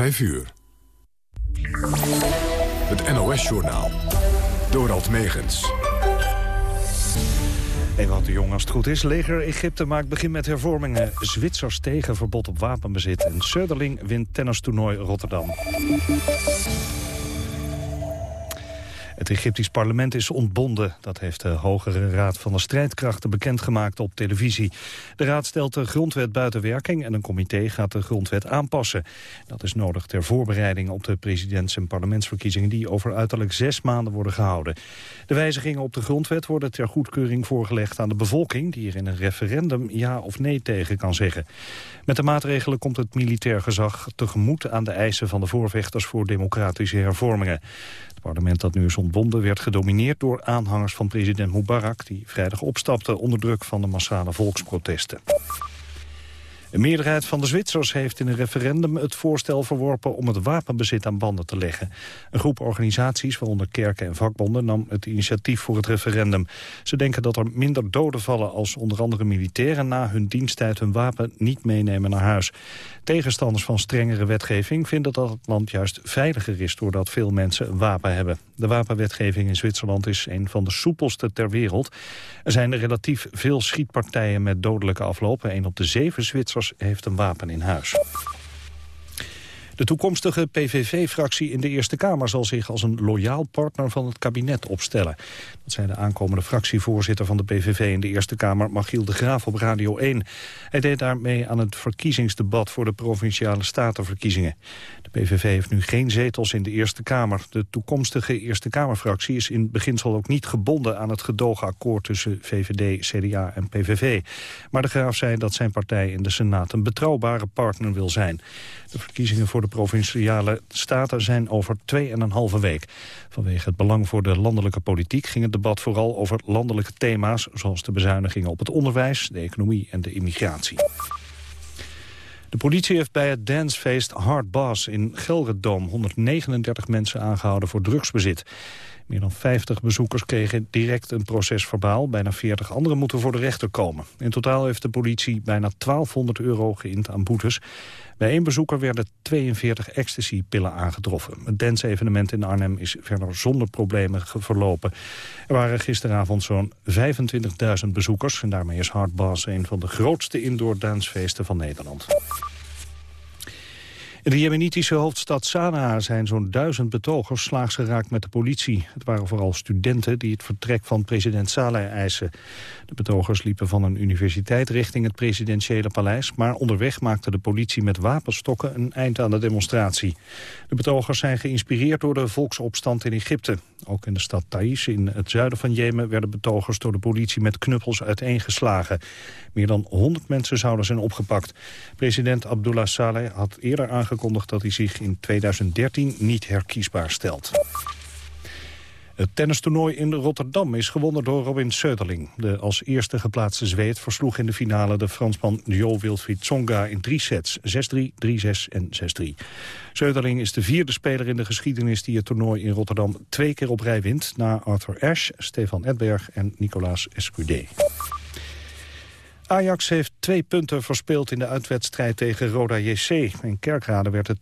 5 uur. Het NOS-journaal. Dorald Megens. Ewout de Jong, als het goed is. Leger Egypte maakt begin met hervormingen. Zwitsers tegen verbod op wapenbezit. En Söderling wint tennistoernooi Rotterdam. Het Egyptisch parlement is ontbonden. Dat heeft de Hogere Raad van de Strijdkrachten bekendgemaakt op televisie. De raad stelt de grondwet buiten werking en een comité gaat de grondwet aanpassen. Dat is nodig ter voorbereiding op de presidents- en parlementsverkiezingen... die over uiterlijk zes maanden worden gehouden. De wijzigingen op de grondwet worden ter goedkeuring voorgelegd aan de bevolking... die er in een referendum ja of nee tegen kan zeggen. Met de maatregelen komt het militair gezag tegemoet aan de eisen van de voorvechters voor democratische hervormingen. Het parlement dat nu is ontbonden werd gedomineerd door aanhangers van president Mubarak... die vrijdag opstapte onder druk van de massale volksprotesten. Een meerderheid van de Zwitsers heeft in een referendum het voorstel verworpen om het wapenbezit aan banden te leggen. Een groep organisaties, waaronder kerken en vakbonden, nam het initiatief voor het referendum. Ze denken dat er minder doden vallen als onder andere militairen na hun diensttijd hun wapen niet meenemen naar huis. Tegenstanders van strengere wetgeving vinden dat het land juist veiliger is doordat veel mensen een wapen hebben. De wapenwetgeving in Zwitserland is een van de soepelste ter wereld. Er zijn relatief veel schietpartijen met dodelijke aflopen. Een op de zeven Zwitsers heeft een wapen in huis. De toekomstige PVV-fractie in de Eerste Kamer zal zich als een loyaal partner van het kabinet opstellen. Dat zei de aankomende fractievoorzitter van de PVV in de Eerste Kamer, Machiel de Graaf op Radio 1. Hij deed daarmee aan het verkiezingsdebat voor de Provinciale Statenverkiezingen. PVV heeft nu geen zetels in de Eerste Kamer. De toekomstige Eerste Kamerfractie is in beginsel ook niet gebonden aan het gedoogakkoord tussen VVD, CDA en PVV. Maar de Graaf zei dat zijn partij in de Senaat een betrouwbare partner wil zijn. De verkiezingen voor de Provinciale Staten zijn over 2,5 week. Vanwege het belang voor de landelijke politiek ging het debat vooral over landelijke thema's... zoals de bezuinigingen op het onderwijs, de economie en de immigratie. De politie heeft bij het dancefeest Hard Bass in Gelredome 139 mensen aangehouden voor drugsbezit. Meer dan 50 bezoekers kregen direct een procesverbaal. Bijna 40 anderen moeten voor de rechter komen. In totaal heeft de politie bijna 1200 euro geïnd aan boetes. Bij één bezoeker werden 42 ecstasy-pillen aangetroffen. Het dance-evenement in Arnhem is verder zonder problemen verlopen. Er waren gisteravond zo'n 25.000 bezoekers... en daarmee is Hard Bass een van de grootste indoor dancefeesten van Nederland. In de jemenitische hoofdstad Sanaa zijn zo'n duizend betogers slaags geraakt met de politie. Het waren vooral studenten die het vertrek van president Saleh eisen. De betogers liepen van een universiteit richting het presidentiële paleis... maar onderweg maakte de politie met wapenstokken een eind aan de demonstratie. De betogers zijn geïnspireerd door de volksopstand in Egypte. Ook in de stad Thais in het zuiden van Jemen werden betogers door de politie met knuppels uiteengeslagen. Meer dan 100 mensen zouden zijn opgepakt. President Abdullah Saleh had eerder aangekondigd dat hij zich in 2013 niet herkiesbaar stelt. Het tennistoernooi in Rotterdam is gewonnen door Robin Söderling. De als eerste geplaatste Zweed versloeg in de finale de Fransman Jo Wilfried Tsonga in drie sets. 6-3, 3-6 en 6-3. Söderling is de vierde speler in de geschiedenis die het toernooi in Rotterdam twee keer op rij wint. Na Arthur Ashe, Stefan Edberg en Nicolas Escudé. Ajax heeft twee punten verspeeld in de uitwedstrijd tegen Roda JC. In Kerkrade werd het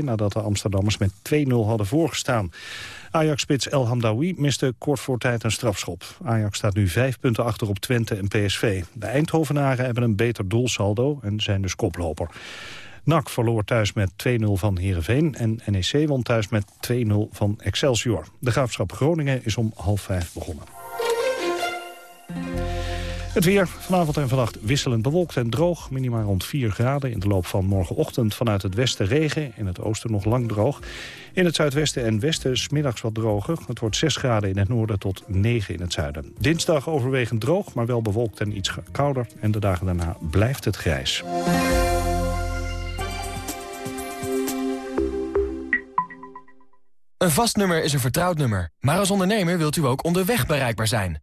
2-2 nadat de Amsterdammers met 2-0 hadden voorgestaan. Ajax-spits El Hamdawi miste kort voor tijd een strafschop. Ajax staat nu vijf punten achter op Twente en PSV. De Eindhovenaren hebben een beter doelsaldo en zijn dus koploper. NAC verloor thuis met 2-0 van Heerenveen en NEC won thuis met 2-0 van Excelsior. De Graafschap Groningen is om half vijf begonnen. Het weer vanavond en vannacht wisselend bewolkt en droog. Minimaal rond 4 graden. In de loop van morgenochtend vanuit het westen regen. In het oosten nog lang droog. In het zuidwesten en westen smiddags wat droger. Het wordt 6 graden in het noorden tot 9 in het zuiden. Dinsdag overwegend droog, maar wel bewolkt en iets kouder. En de dagen daarna blijft het grijs. Een vast nummer is een vertrouwd nummer. Maar als ondernemer wilt u ook onderweg bereikbaar zijn.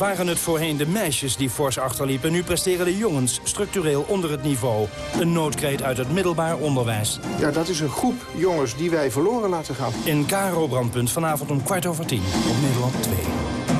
Waren het voorheen de meisjes die fors achterliepen... nu presteren de jongens structureel onder het niveau. Een noodkreet uit het middelbaar onderwijs. Ja, dat is een groep jongens die wij verloren laten gaan. In Karo Brandpunt vanavond om kwart over tien op Nederland 2.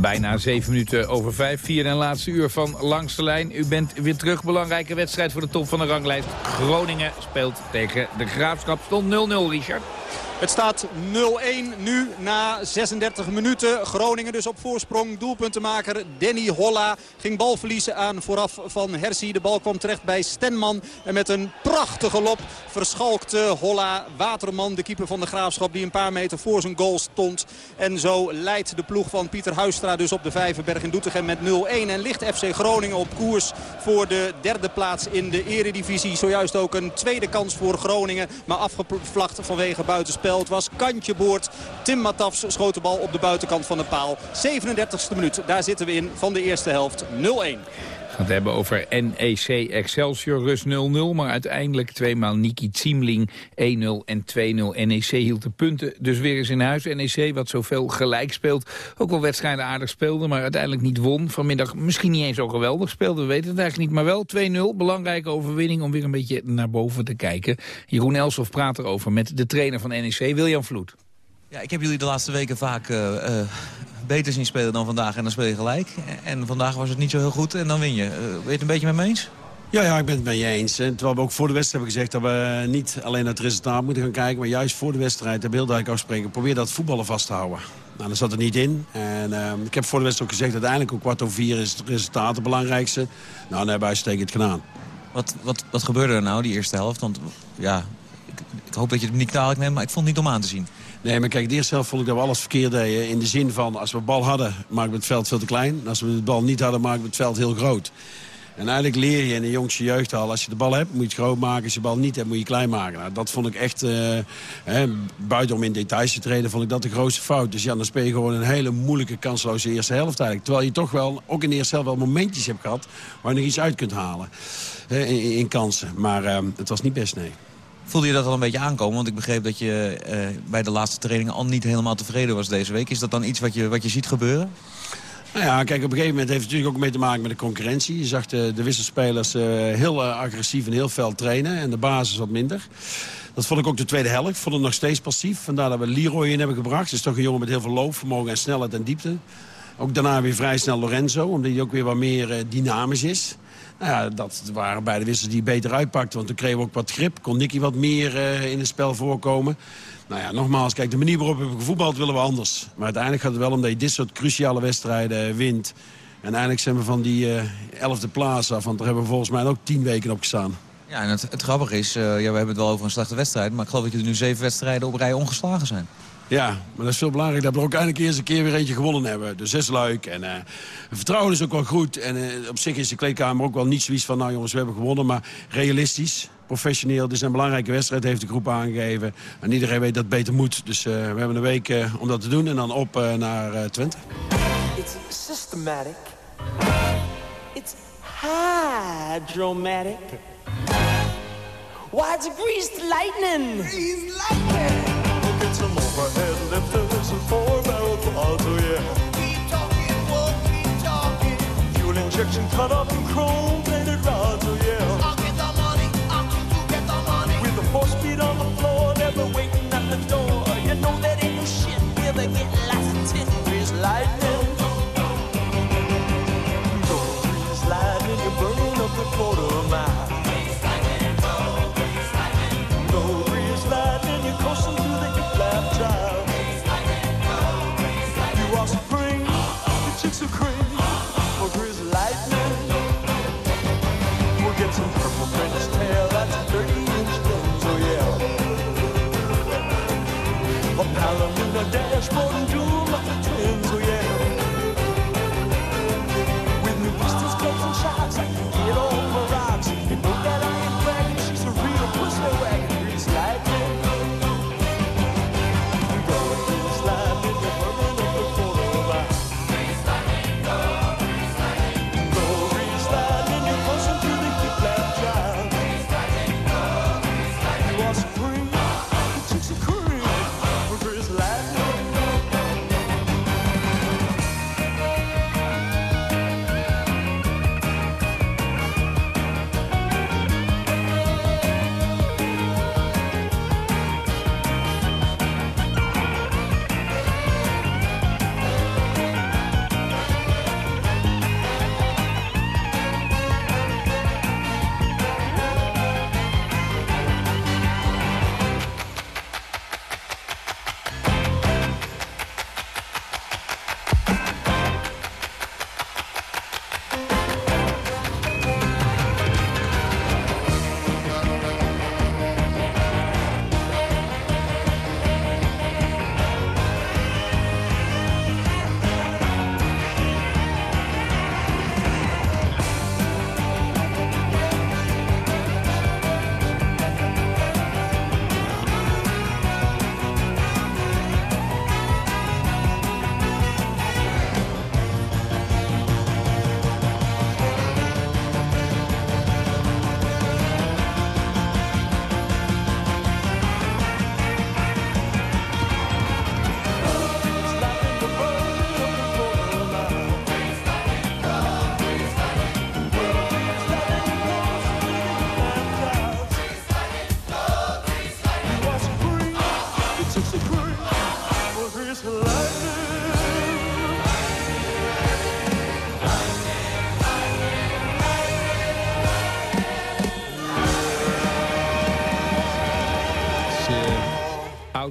Bijna zeven minuten over vijf. Vier en laatste uur van Langs de Lijn. U bent weer terug. Belangrijke wedstrijd voor de top van de ranglijst. Groningen speelt tegen de Graafschap. Stond 0-0, Richard. Het staat 0-1 nu na 36 minuten. Groningen dus op voorsprong. Doelpuntenmaker Danny Holla ging bal verliezen aan vooraf van Hersie. De bal kwam terecht bij Stenman. En met een prachtige lop verschalkte Holla Waterman, de keeper van de Graafschap... die een paar meter voor zijn goal stond. En zo leidt de ploeg van Pieter Huistra dus op de Vijverberg in Doetinchem met 0-1. En ligt FC Groningen op koers voor de derde plaats in de eredivisie. Zojuist ook een tweede kans voor Groningen. Maar afgevlacht vanwege buitenspel. Het was kantje boord. Tim Matafs schoot de bal op de buitenkant van de paal. 37e minuut, daar zitten we in van de eerste helft. 0-1 gaan het hebben over NEC Excelsior Rus 0-0. Maar uiteindelijk tweemaal Niki Ziemling 1-0 en 2-0. NEC hield de punten dus weer eens in huis. NEC wat zoveel gelijk speelt. Ook wel wedstrijden aardig speelde, maar uiteindelijk niet won. Vanmiddag misschien niet eens zo geweldig speelde. We weten het eigenlijk niet. Maar wel 2-0. Belangrijke overwinning om weer een beetje naar boven te kijken. Jeroen Elsof praat erover met de trainer van NEC, William Vloed. Ja, ik heb jullie de laatste weken vaak uh, uh, beter zien spelen dan vandaag en dan speel je gelijk. En vandaag was het niet zo heel goed en dan win je. Uh, ben je het een beetje met me eens? Ja, ja, ik ben het met je eens. En terwijl we ook voor de wedstrijd hebben gezegd dat we niet alleen naar het resultaat moeten gaan kijken... maar juist voor de wedstrijd hebben heel duidelijk afspreken... probeer dat voetballen vast te houden. Nou, dat zat er niet in. En uh, ik heb voor de wedstrijd ook gezegd... uiteindelijk om kwart over vier is het resultaat het belangrijkste. Nou, dan hebben we uitstekend gedaan. Wat, wat, wat gebeurde er nou, die eerste helft? Want ja, ik, ik hoop dat je het niet kwalijk neemt, maar ik vond het niet om aan te zien. Nee, maar kijk, de eerste helft vond ik dat we alles verkeerd deden. In de zin van, als we bal hadden, maken we het veld veel te klein. En als we de bal niet hadden, maken we het veld heel groot. En eigenlijk leer je in de jongste jeugd al, als je de bal hebt, moet je het groot maken. Als je de bal niet hebt, moet je klein maken. Nou, dat vond ik echt, hè, buiten om in details te treden, vond ik dat de grootste fout. Dus ja, dan speel je gewoon een hele moeilijke, kansloze eerste helft eigenlijk. Terwijl je toch wel, ook in de eerste helft wel momentjes hebt gehad, waar je nog iets uit kunt halen in, kansen. Maar uh, het was niet best, nee. Voelde je dat al een beetje aankomen? Want ik begreep dat je uh, bij de laatste trainingen al niet helemaal tevreden was deze week. Is dat dan iets wat je, wat je ziet gebeuren? Nou ja, kijk, op een gegeven moment heeft het natuurlijk ook mee te maken met de concurrentie. Je zag de, de wisselspelers uh, heel uh, agressief en heel fel trainen en de basis wat minder. Dat vond ik ook de tweede helft. Vond het nog steeds passief. Vandaar dat we Leroy in hebben gebracht. Dat is toch een jongen met heel veel loopvermogen en snelheid en diepte. Ook daarna weer vrij snel Lorenzo, omdat hij ook weer wat meer dynamisch is. Ja, dat waren beide wissels die beter uitpakten. Want toen kregen we ook wat grip. Kon Nicky wat meer uh, in het spel voorkomen. Nou ja, nogmaals, kijk, de manier waarop we gevoetbald willen we anders. Maar uiteindelijk gaat het wel om dat je dit soort cruciale wedstrijden wint. En uiteindelijk zijn we van die uh, elfde plaats af. Want daar hebben we volgens mij ook tien weken op gestaan. Ja, en het, grappige is, ja, we hebben het wel over een slechte wedstrijd... maar ik geloof dat jullie nu zeven wedstrijden op rij ongeslagen zijn. Ja, maar dat is veel belangrijk dat we er ook eindelijk eerst een keer weer eentje gewonnen hebben. Dus zes leuk. En uh, het vertrouwen is ook wel goed. En uh, op zich is de kleedkamer ook wel niet zoiets van... nou jongens, we hebben gewonnen, maar realistisch, professioneel. Dit is een belangrijke wedstrijd, heeft de groep aangegeven. En iedereen weet dat het beter moet. Dus uh, we hebben een week om dat te doen en dan op naar Twente. It's systematic. It's hydromatic. Why, it's greased lightning. Greased lightning. Quads, oh yeah. Keep talking, whoa, keep talking. Fuel injection cut off and chrome-plated rods, oh yeah.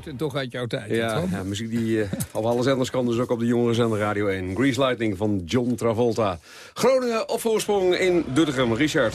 En toch uit jouw tijd. Ja, toch? ja, muziek die eh, op alle zenders kan, dus ook op de jongere zender Radio 1. Grease Lightning van John Travolta. Groningen op voorsprong in Doetinchem. Richard.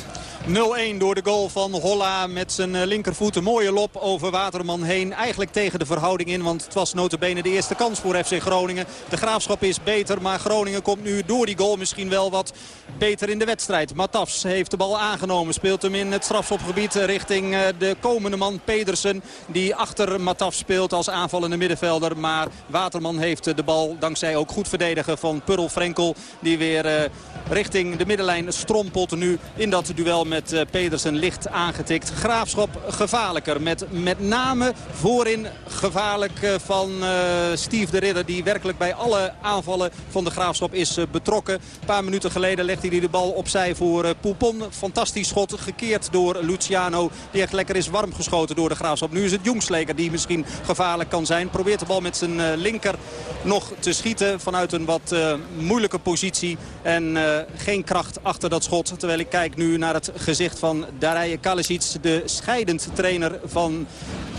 0-1 door de goal van Holla met zijn eh, linkervoet. Een mooie lop over Waterman heen. Eigenlijk tegen de verhouding in, want het was notabene de eerste kans voor FC Groningen. De Graafschap is beter, maar Groningen komt nu door die goal misschien wel wat beter in de wedstrijd. Matafs heeft de bal aangenomen, speelt hem in het strafschopgebied richting eh, de komende man Pedersen. Die achter Matafs speelt als aanvallende middenvelder. Maar Waterman heeft de bal dankzij ook goed verdedigen van Purl Frenkel. Die weer eh, richting de middenlijn strompelt nu in dat duel met eh, Pedersen licht aangetikt. Graafschap gevaarlijker. Met met name voorin gevaarlijk eh, van eh, Steve de Ridder. Die werkelijk bij alle aanvallen van de Graafschap is eh, betrokken. Een paar minuten geleden legde hij de bal opzij voor eh, Poupon. Fantastisch schot gekeerd door Luciano. Die echt lekker is warm geschoten door de Graafschap. Nu is het Jongsleker die misschien gevaarlijk kan zijn. Probeert de bal met zijn eh, linker nog te schieten vanuit een wat eh, moeilijke positie. En eh, geen kracht achter dat schot. Terwijl ik kijk nu naar het gezicht van Darije Kalisic. De scheidend trainer van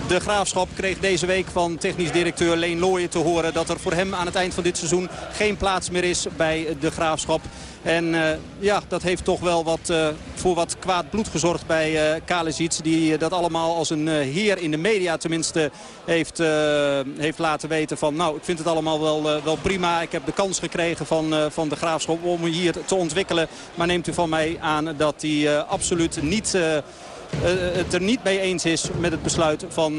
de Graafschap kreeg deze week van technisch directeur Leen Looyen te horen... dat er voor hem aan het eind van dit seizoen geen plaats meer is bij de Graafschap. En eh, ja, dat heeft toch wel wat, eh, voor wat kwaad bloed gezorgd bij uh, Kalisic. Die dat allemaal als een heer in de media tenminste heeft, heeft laten weten van... nou, ik vind het allemaal wel, wel prima. Ik heb de kans gekregen van, van de Graafschap om hier te ontwikkelen. Maar neemt u van mij aan dat hij absoluut niet... het er niet mee eens is met het besluit van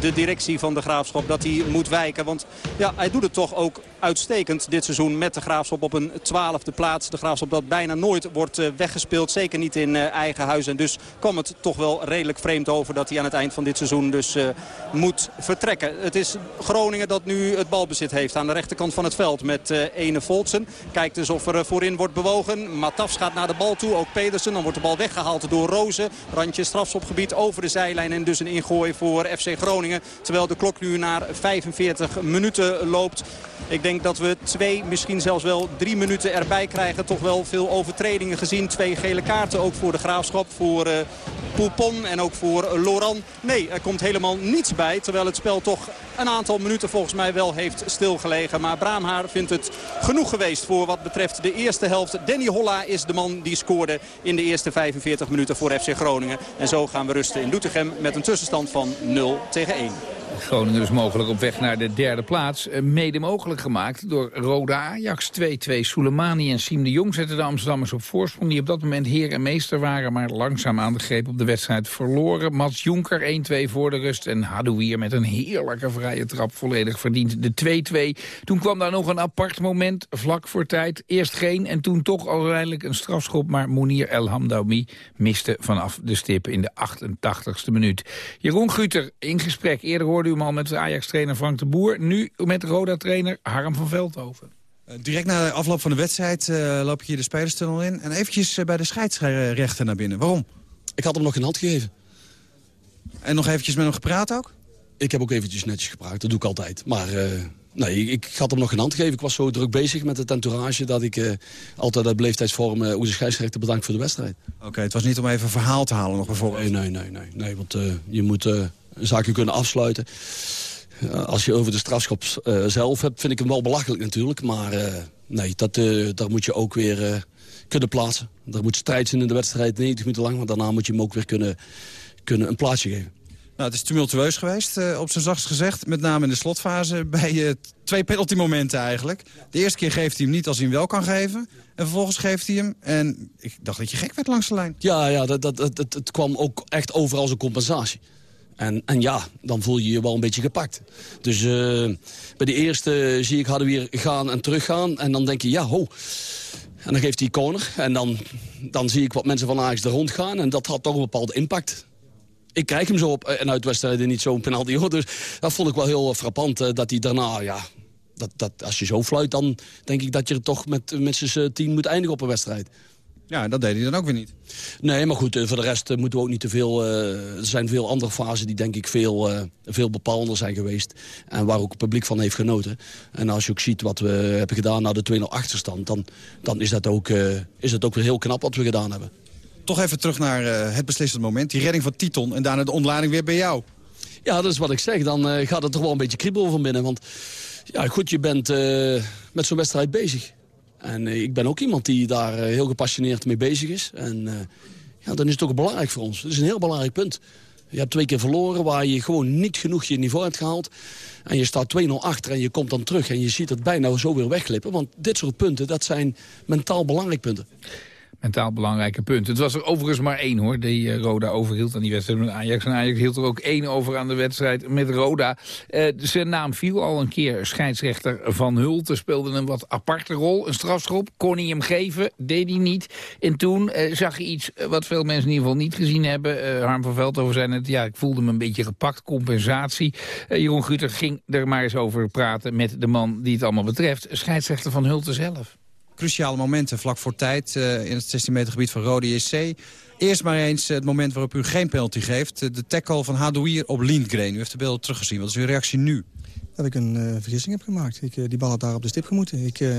de directie van de Graafschap dat hij moet wijken. Want ja, hij doet het toch ook uitstekend dit seizoen met de Graafschap op een twaalfde plaats. De Graafschap dat bijna nooit wordt eh, weggespeeld. Zeker niet in eh, eigen huis. En dus kwam het toch wel redelijk vreemd over dat hij aan het eind van dit seizoen dus uh, moet vertrekken. Het is Groningen dat nu het balbezit heeft aan de rechterkant van het veld met Ene Voltsen. Kijkt dus of er voorin wordt bewogen. Matafs gaat naar de bal toe, ook Pedersen. Dan wordt de bal weggehaald door Rozen. Randje strafschopgebied over de zijlijn en dus een ingooi voor FC Groningen. Terwijl de klok nu naar 45 minuten loopt. Ik denk dat we twee, misschien zelfs wel drie minuten erbij krijgen. Toch wel veel overtredingen gezien. Twee gele kaarten ook voor de Graafschap. Voor uh, Poupon en ook voor Loran. Nee, er komt helemaal niets bij. Terwijl het spel toch een aantal minuten volgens mij wel heeft stilgelegen. Maar Braamhaar vindt het genoeg geweest voor wat betreft de eerste helft. Danny Holla is de man die scoorde in de eerste 45 minuten voor FC Groningen. En zo gaan we rusten in Doetinchem met een tussenstand van 0 tegen 1. Groningen dus mogelijk op weg naar de derde plaats. Mede mogelijk gemaakt door Roda Ajax 2-2. Soleimani en Siem de Jong zetten de Amsterdammers op voorsprong... die op dat moment heer en meester waren... maar langzaam aan de greep op de wedstrijd verloren. Mats Jonker 1-2 voor de rust. En Hadouier met een heerlijke vrije trap volledig verdiend de 2-2. Toen kwam daar nog een apart moment, vlak voor tijd. Eerst geen en toen toch uiteindelijk een strafschop... maar Mounir El Hamdoumi miste vanaf de stip in de 88ste minuut. Jeroen Guter in gesprek. Eerder hoorde hem al met de Ajax-trainer Frank de Boer. Nu met Roda-trainer Harm van Veldhoven. Uh, direct na de afloop van de wedstrijd uh, loop ik hier de spelerstunnel in. En eventjes uh, bij de scheidsrechter naar binnen. Waarom? Ik had hem nog geen hand gegeven. En nog eventjes met hem gepraat ook? Ik heb ook eventjes netjes gepraat, dat doe ik altijd. Maar nee, ik, ik, had hem nog geen hand gegeven. Ik was zo druk bezig met het entourage... dat ik altijd uit beleefdheidsvorm hoe de scheidsrechter bedankt voor de wedstrijd. Oké, okay, het was niet om even een verhaal te halen nog bijvoorbeeld? Nee, nee, nee. nee, nee want je moet zaakje kunnen afsluiten. Als je over de strafschop uh, zelf hebt, vind ik hem wel belachelijk natuurlijk. Maar uh, nee, dat, daar moet je ook weer kunnen plaatsen. Er moet strijd zijn in de wedstrijd, 90 minuten lang. Maar daarna moet je hem ook weer kunnen, kunnen een plaatsje geven. Nou, het is tumultueus geweest, op zijn zachtst gezegd. Met name in de slotfase bij twee penaltymomenten eigenlijk. De eerste keer geeft hij hem niet als hij hem wel kan geven. En vervolgens geeft hij hem. En ik dacht dat je gek werd langs de lijn. Ja, ja dat, dat, dat, het, het kwam ook echt over als een compensatie. En, en ja, dan voel je je wel een beetje gepakt. Dus uh, bij de eerste zie ik hadden weer gaan en teruggaan. En dan denk je, ja, ho. En dan geeft hij corner. En dan, dan zie ik wat mensen van Ajax er rond gaan. En dat had toch een bepaalde impact. Ik krijg hem zo op en uit wedstrijden niet zo'n penalty. Hoor. Dus dat vond ik wel heel frappant. Uh, dat hij daarna, ja, dat, dat, als je zo fluit, dan denk ik dat je toch met, met tien moet eindigen op een wedstrijd. Ja, dat deed hij dan ook weer niet. Nee, maar goed, voor de rest moeten we ook niet te veel... Uh, er zijn veel andere fasen die denk ik veel, uh, veel bepalender zijn geweest. En waar ook het publiek van heeft genoten. En als je ook ziet wat we hebben gedaan na de 2-0 achterstand... dan, dan is, dat ook, uh, is dat ook weer heel knap wat we gedaan hebben. Toch even terug naar het beslissende moment. Die redding van Titon en daarna de ontlading weer bij jou. Ja, dat is wat ik zeg. Dan gaat het toch wel een beetje kriebelen van binnen. Want ja, goed, je bent met zo'n wedstrijd bezig. En uh, ik ben ook iemand die daar uh, heel gepassioneerd mee bezig is. En uh, ja, dan is het ook belangrijk voor ons. Het is een heel belangrijk punt. Je hebt twee keer verloren waar je gewoon niet genoeg je niveau hebt gehaald. En je staat 2-0 achter en je komt dan terug. En je ziet het bijna zo weer wegglippen. Want dit soort punten, dat zijn mentaal belangrijke punten mentaal belangrijke punt. Het was er overigens maar één hoor, die uh, Roda overhield aan die wedstrijd met Ajax. En Ajax hield er ook één over aan de wedstrijd met Roda. Uh, zijn naam viel al een keer. Scheidsrechter Van Hulten speelde een wat aparte rol. Een strafschop, kon hij hem geven, deed hij niet. En toen uh, zag je iets wat veel mensen in ieder geval niet gezien hebben. Harm van Veldhoven zei net, ja, ik voelde me een beetje gepakt, compensatie. Jeroen Guter ging er maar eens over praten met de man die het allemaal betreft. Scheidsrechter Van Hulten zelf cruciale momenten vlak voor tijd uh, in het 16 meter gebied van Rode JC. Eerst maar eens het moment waarop u geen penalty geeft. De tackle van Hadouier op Lindgren. U heeft de beelden teruggezien. Wat is uw reactie nu? Dat ik een uh, vergissing heb gemaakt. Ik, uh, die bal had daar op de stip gemoeten. Ik, uh,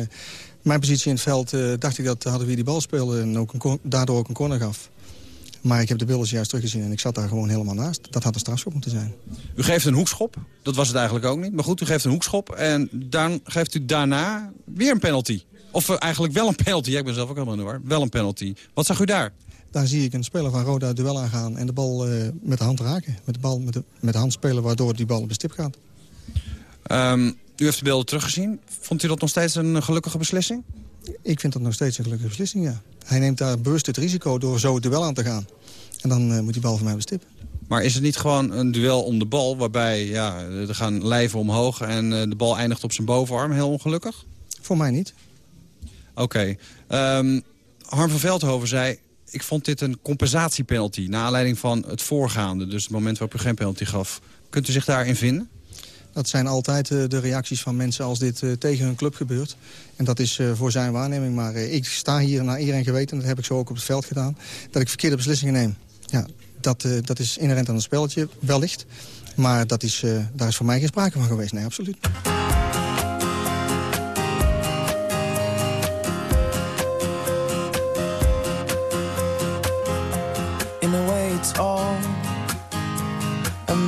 mijn positie in het veld dacht ik dat Hadouier die bal speelde... en ook een, daardoor ook een corner gaf. Maar ik heb de beelden juist teruggezien en ik zat daar gewoon helemaal naast. Dat had een strafschop moeten zijn. U geeft een hoekschop. Dat was het eigenlijk ook niet. Maar goed, u geeft een hoekschop. En dan geeft u daarna weer een penalty. Of eigenlijk wel een penalty. Ik ben zelf ook helemaal in de war. Wel een penalty. Wat zag u daar? Daar zie ik een speler van Roda duel aangaan en de bal uh, met de hand raken. Met de bal met de, met de hand spelen waardoor die bal op de stip gaat. Um, u heeft de beelden teruggezien. Vond u dat nog steeds een gelukkige beslissing? Ik vind dat nog steeds een gelukkige beslissing, ja. Hij neemt daar bewust het risico door zo het duel aan te gaan. En dan uh, moet die bal van mij stip. Maar is het niet gewoon een duel om de bal... waarbij ja, er gaan lijven omhoog en eh, de bal eindigt op zijn bovenarm? Heel ongelukkig? Voor mij niet. Oké. Ehm, Harm van Veldhoven zei... ik vond dit een compensatiepenalty... naar aanleiding van het voorgaande. Dus het moment waarop u geen penalty gaf. Kunt u zich daarin vinden? Dat zijn altijd eh, de reacties van mensen als dit eh, tegen hun club gebeurt. En dat is eh, voor zijn waarneming. Maar ik sta hier naar geweten, en dat heb ik zo ook op het veld gedaan... dat ik verkeerde beslissingen neem. Ja, dat, dat is inherent aan het spelletje, wellicht. Maar dat is, daar is voor mij geen sprake van geweest. Nee, absoluut.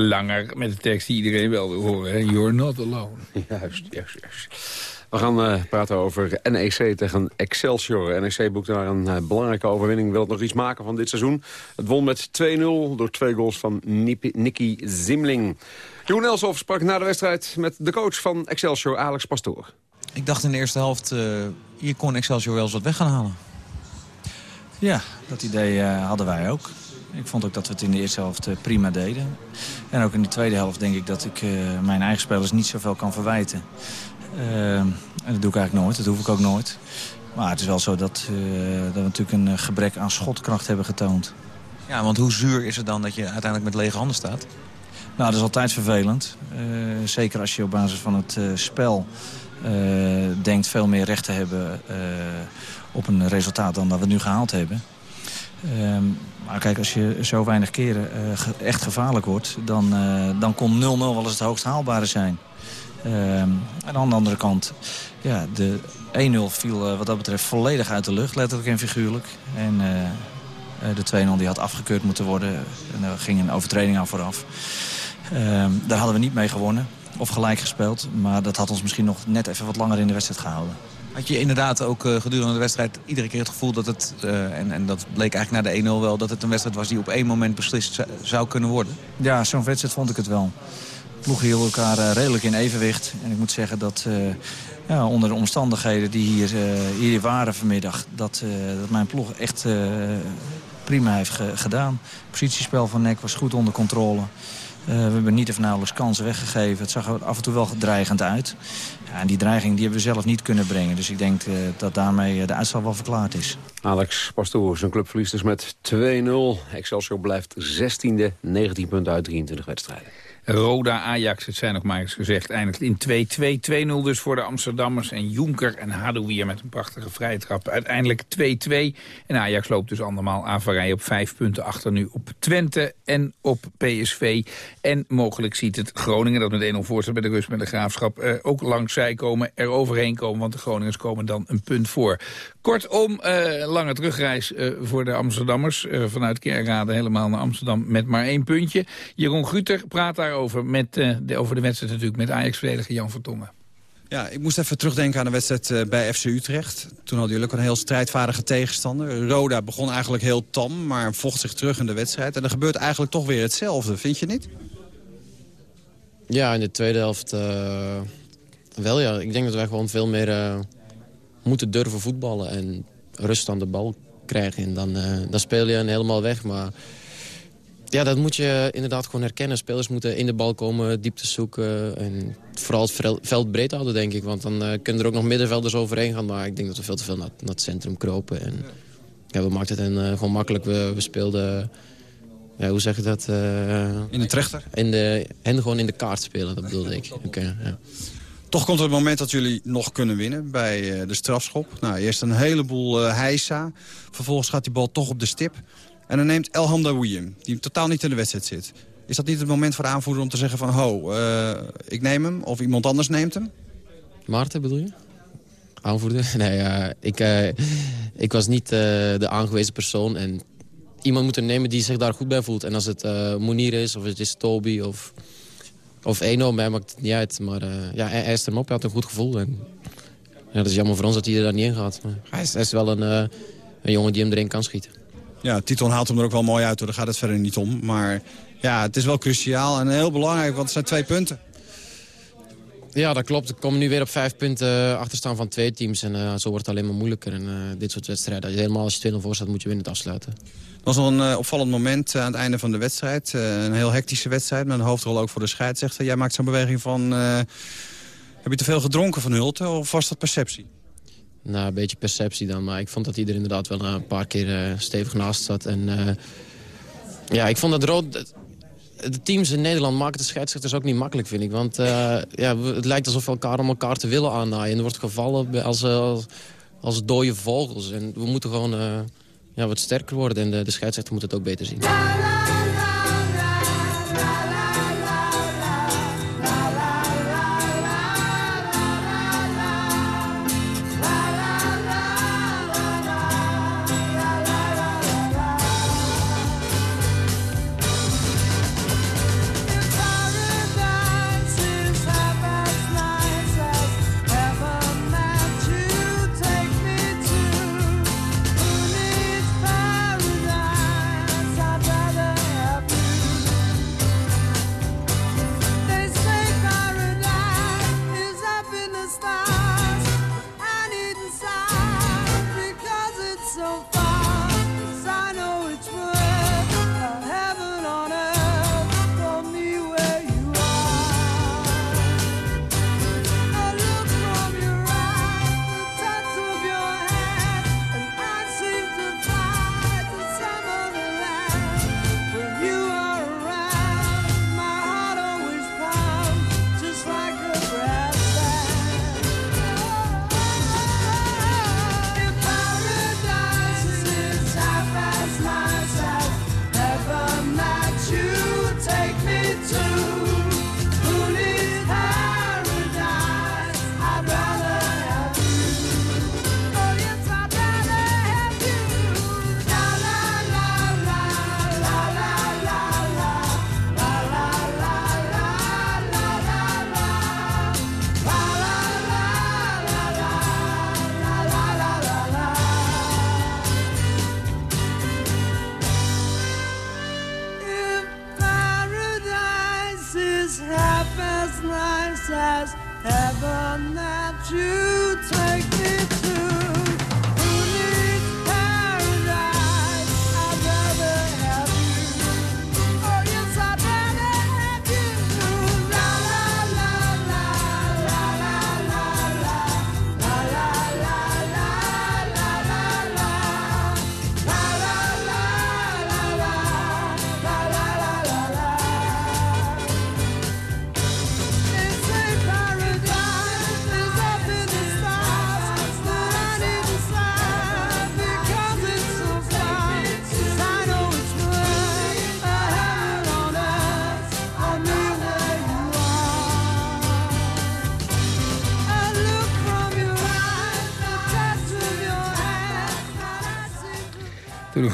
Langer met de tekst die iedereen wel wil horen. hè? You're not alone. Juist, juist, juist. We gaan eh, praten over NEC tegen Excelsior. NEC boekt daar een eh, belangrijke overwinning. Wil het nog iets maken van dit seizoen. Het won met 2-0 door twee goals van Nipi- Nicky Zimling. Jeroen Elshoff sprak na de wedstrijd met de coach van Excelsior, Alex Pastoor. Ik dacht in de eerste helft, eh, hier kon Excelsior wel eens wat weg gaan halen. Ja, dat idee hadden wij ook. Ik vond ook dat we het in de eerste helft eh, prima deden. En ook in de tweede helft denk ik dat ik eh, mijn eigen spelers niet zoveel kan verwijten. Eh, en dat doe ik eigenlijk nooit, dat hoef ik ook nooit. Maar het is wel zo dat, eh, dat we natuurlijk een gebrek aan schotkracht hebben getoond. Ja, want hoe zuur is het dan dat je uiteindelijk met lege handen staat? Nou, dat is altijd vervelend. Zeker als je op basis van het spel denkt veel meer recht te hebben op een resultaat dan dat we nu gehaald hebben. Maar kijk, als je zo weinig keren eh, echt gevaarlijk wordt... dan, eh, dan kon 0-0 wel eens het hoogst haalbare zijn. Ehm, en aan de andere kant, ja, de 1-0 viel eh, wat dat betreft volledig uit de lucht, letterlijk en figuurlijk. En de 2-0 die had afgekeurd moeten worden. En daar ging een overtreding aan vooraf. Ehm, daar hadden we niet mee gewonnen. of gelijk gespeeld. Maar dat had ons misschien nog net even wat langer in de wedstrijd gehouden. Had je inderdaad ook uh, gedurende de wedstrijd iedere keer het gevoel dat het... Uh, en, en dat bleek eigenlijk na de 1-0 wel... dat het een wedstrijd was die op één moment beslist zou kunnen worden? Ja, zo'n wedstrijd vond ik het wel. Ploegen hielden elkaar uh, redelijk in evenwicht. En ik moet zeggen dat ja, onder de omstandigheden die hier, hier waren vanmiddag... dat, dat mijn ploeg echt prima heeft ge gedaan. Het positiespel van NEC was goed onder controle. We hebben niet of nauwelijks kansen weggegeven. Het zag er af en toe wel dreigend uit. Ja, en die dreiging die hebben we zelf niet kunnen brengen. Dus ik denk uh, dat daarmee de uitslag wel verklaard is. Alex Pastoor, zijn club verliest dus met 2-0. Excelsior blijft 16e, 19 punten uit 23 wedstrijden. Roda Ajax, het zijn nog maar eens gezegd, eindigt in 2-2. 2-0 dus voor de Amsterdammers en Jonker en Hadouier met een prachtige vrije trap. Uiteindelijk 2-2 en Ajax loopt dus andermaal averij op vijf punten achter nu op Twente en op PSV. En mogelijk ziet het Groningen, dat met 1-0 voorstaat bij de rust met de Graafschap, eh, ook langs zij komen, er overheen komen, want de Groningers komen dan een punt voor. Kortom, uh, lange terugreis uh, voor de Amsterdammers. Uh, vanuit Kerkrade helemaal naar Amsterdam met maar één puntje. Jeroen Guter praat daarover met, de, over de wedstrijd natuurlijk met Ajax-verdediger Jan Vertongen. Ja, ik moest even terugdenken aan de wedstrijd bij FC Utrecht. Toen hadden jullie ook een heel strijdvaardige tegenstander. Roda begon eigenlijk heel tam, maar vocht zich terug in de wedstrijd. En er gebeurt eigenlijk toch weer hetzelfde, vind je niet? Ja, in de tweede helft wel ja. Ik denk dat wij gewoon veel meer moeten durven voetballen en rust aan de bal krijgen. En dan, uh, dan speel je een helemaal weg. Maar ja, dat moet je inderdaad gewoon herkennen. Spelers moeten in de bal komen, diepte zoeken. En vooral het veld breed houden, denk ik. Want dan uh, kunnen er ook nog middenvelders overheen gaan. Maar ik denk dat we veel te veel naar, naar het centrum kropen. En ja, we maakten het uh, gewoon makkelijk. We, we speelden... Ja, hoe zeg je dat? in de trechter? In de, en gewoon in de kaart spelen, dat bedoelde ik. Okay, ja. Toch komt het moment dat jullie nog kunnen winnen bij de strafschop. Nou, eerst een heleboel heisa. Vervolgens gaat die bal toch op de stip. En dan neemt Elham William, die totaal niet in de wedstrijd zit. Is dat niet het moment voor de aanvoerder om te zeggen van... ho, uh, ik neem hem of iemand anders neemt hem? Maarten bedoel je? Aanvoerder? Nee, uh, ik, ik was niet de aangewezen persoon. En iemand moet er nemen die zich daar goed bij voelt. En als het Monier is of het is Toby of of 1-0, mij maakt het niet uit. Maar uh, ja, hij, hij is er op, hij had een goed gevoel. En, ja, dat is jammer voor ons dat hij er daar niet in gaat. Maar hij, is, hij is wel een, uh, een jongen die hem erin kan schieten. Ja, Titon haalt hem er ook wel mooi uit, hoor. daar gaat het verder niet om. Maar ja, het is wel cruciaal en heel belangrijk, want het zijn twee punten. Ja, dat klopt. We komen nu weer op vijf punten achterstaan van twee teams. En uh, zo wordt het alleen maar moeilijker. En uh, dit soort wedstrijden, helemaal als je 2-0 voor staat, moet je winnen het afsluiten. Het was nog een uh, opvallend moment aan het einde van de wedstrijd. een heel hectische wedstrijd, met een hoofdrol ook voor de scheidsrechter. Jij maakt zo'n beweging van... heb je te veel gedronken van Hulte of was dat perceptie? Nou, een beetje perceptie dan. Maar ik vond dat hij er inderdaad wel een paar keer stevig naast zat. En ja, ik vond dat rood de teams in Nederland maken de scheidsrechters ook niet makkelijk, vind ik. Want uh, ja, het lijkt alsof we elkaar om elkaar te willen aannaaien. En er wordt gevallen als, als, dode vogels. En we moeten gewoon ja, wat sterker worden. En de, de scheidsrechter moet het ook beter zien.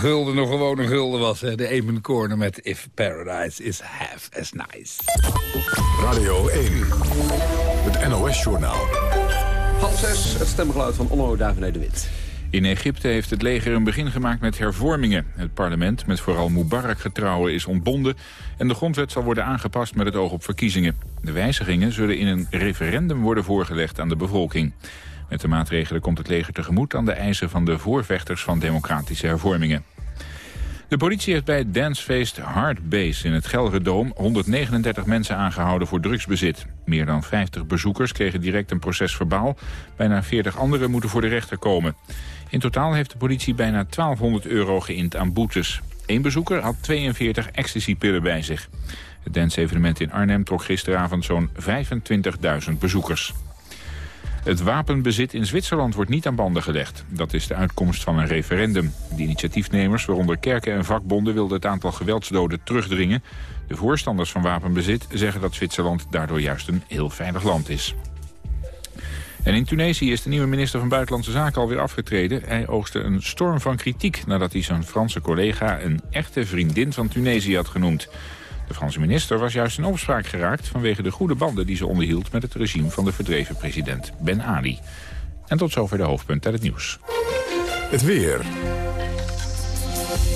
Gulden nog gewoon een gulden was. Hè? De Eamon Corner met If Paradise is Half as Nice. Radio 1, het NOS-journaal. Half zes, het stemgeluid van Onno Daviné de Wit. In Egypte heeft het leger een begin gemaakt met hervormingen. Het parlement, met vooral Mubarak-getrouwen, is ontbonden... en de grondwet zal worden aangepast met het oog op verkiezingen. De wijzigingen zullen in een referendum worden voorgelegd aan de bevolking. Met de maatregelen komt het leger tegemoet aan de eisen van de voorvechters van democratische hervormingen. De politie heeft bij het dancefeest Hard Base in het Gelredoom 139 mensen aangehouden voor drugsbezit. Meer dan 50 bezoekers kregen direct een proces verbaal. Bijna 40 anderen moeten voor de rechter komen. In totaal heeft de politie bijna 1200 euro geïnd aan boetes. Eén bezoeker had 42 ecstasypillen bij zich. Het danceevenement in Arnhem trok gisteravond zo'n 25.000 bezoekers. Het wapenbezit in Zwitserland wordt niet aan banden gelegd. Dat is de uitkomst van een referendum. De initiatiefnemers, waaronder kerken en vakbonden... wilden het aantal geweldsdoden terugdringen. De voorstanders van wapenbezit zeggen dat Zwitserland daardoor juist een heel veilig land is. En in Tunesië is de nieuwe minister van Buitenlandse Zaken alweer afgetreden. Hij oogste een storm van kritiek nadat hij zijn Franse collega... een echte vriendin van Tunesië had genoemd. De Franse minister was juist in opspraak geraakt... vanwege de goede banden die ze onderhield met het regime van de verdreven president Ben Ali. En tot zover de hoofdpunten uit het nieuws. Het weer.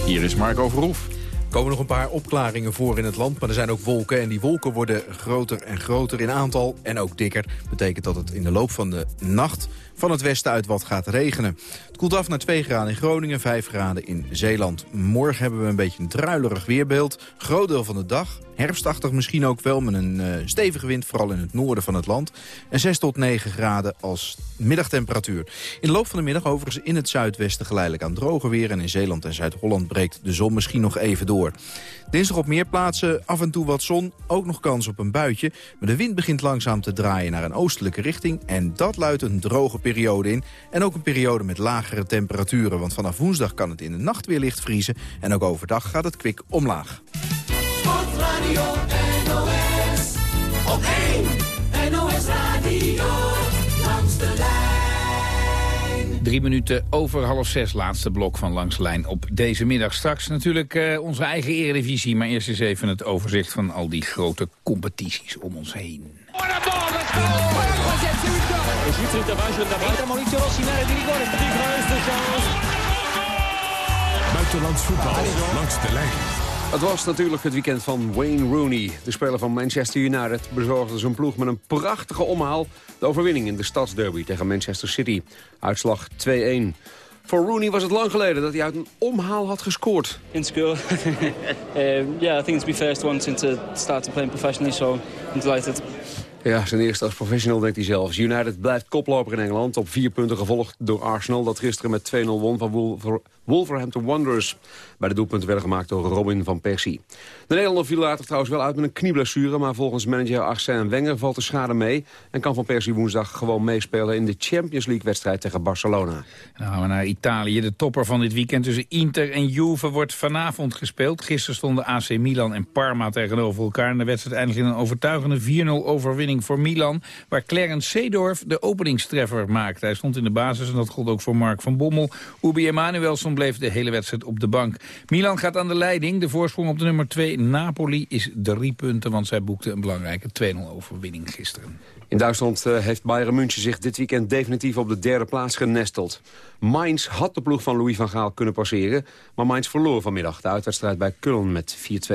Hier is Marco Verhoef. Er komen nog een paar opklaringen voor in het land, maar er zijn ook wolken. En die wolken worden groter en groter in aantal en ook dikker. Betekent dat het in de loop van de nacht van het westen uit wat gaat regenen. Het koelt af naar 2 graden in Groningen, 5 graden in Zeeland. Morgen hebben we een beetje een druilerig weerbeeld. Groot deel van de dag, herfstachtig misschien ook wel... met een eh, stevige wind, vooral in het noorden van het land. En 6 tot 9 graden als middagtemperatuur. In de loop van de middag overigens in het zuidwesten geleidelijk aan droger weer... en in Zeeland en Zuid-Holland breekt de zon misschien nog even door. Dinsdag op meer plaatsen af en toe wat zon, ook nog kans op een buitje. Maar de wind begint langzaam te draaien naar een oostelijke richting... en dat luidt een droge periode in. En ook een periode met lagere temperaturen. Want vanaf woensdag kan het in de nacht weer licht vriezen. En ook overdag gaat het kwik omlaag. Sportradio NOS op 1 NOS Radio. Drie minuten over half zes, laatste blok van Langs de Lijn op deze middag. Straks natuurlijk eh, onze eigen eredivisie, maar eerst eens even het overzicht van al die grote competities om ons heen. Buitenlands voetbal langs de lijn. Het was natuurlijk het weekend van Wayne Rooney. De speler van Manchester United bezorgde zijn ploeg met een prachtige omhaal... de overwinning in de stadsderby tegen Manchester City. Uitslag 2-1. Voor Rooney was het lang geleden dat hij uit een omhaal had gescoord. in school. um, yeah, I think it's my first one since I started playing professionally, so I'm delighted. Ja, zijn eerste als professional denkt hij zelfs. United blijft koploper in Engeland. Op vier punten gevolgd door Arsenal. Dat gisteren met 2-0 won van Wolver Wolverhampton Wanderers. Bij de doelpunten werden gemaakt door Robin van Persie. De Nederlander viel later trouwens wel uit met een knieblessure... maar volgens manager Arsène Wenger valt de schade mee... en kan Van Persie woensdag gewoon meespelen... in de Champions League-wedstrijd tegen Barcelona. We naar Italië. De topper van dit weekend tussen Inter en Juve wordt vanavond gespeeld. Gisteren stonden AC Milan en Parma tegenover elkaar. En de wedstrijd eindigde in een overtuigende 4-0 overwinning voor Milan... waar Clarence Seedorf de openingstreffer maakte. Hij stond in de basis en dat gold ook voor Mark van Bommel. Ubi Emanuelson bleef de hele wedstrijd op de bank. Milan gaat aan de leiding. De voorsprong op de nummer 2 Napoli is drie punten... want zij boekte een belangrijke 2-0 overwinning gisteren. In Duitsland eh, heeft Bayern München zich dit weekend definitief op de derde plaats genesteld. Mainz had de ploeg van Louis van Gaal kunnen passeren, maar Mainz verloor vanmiddag de uitwedstrijd bij Köln met 4-2.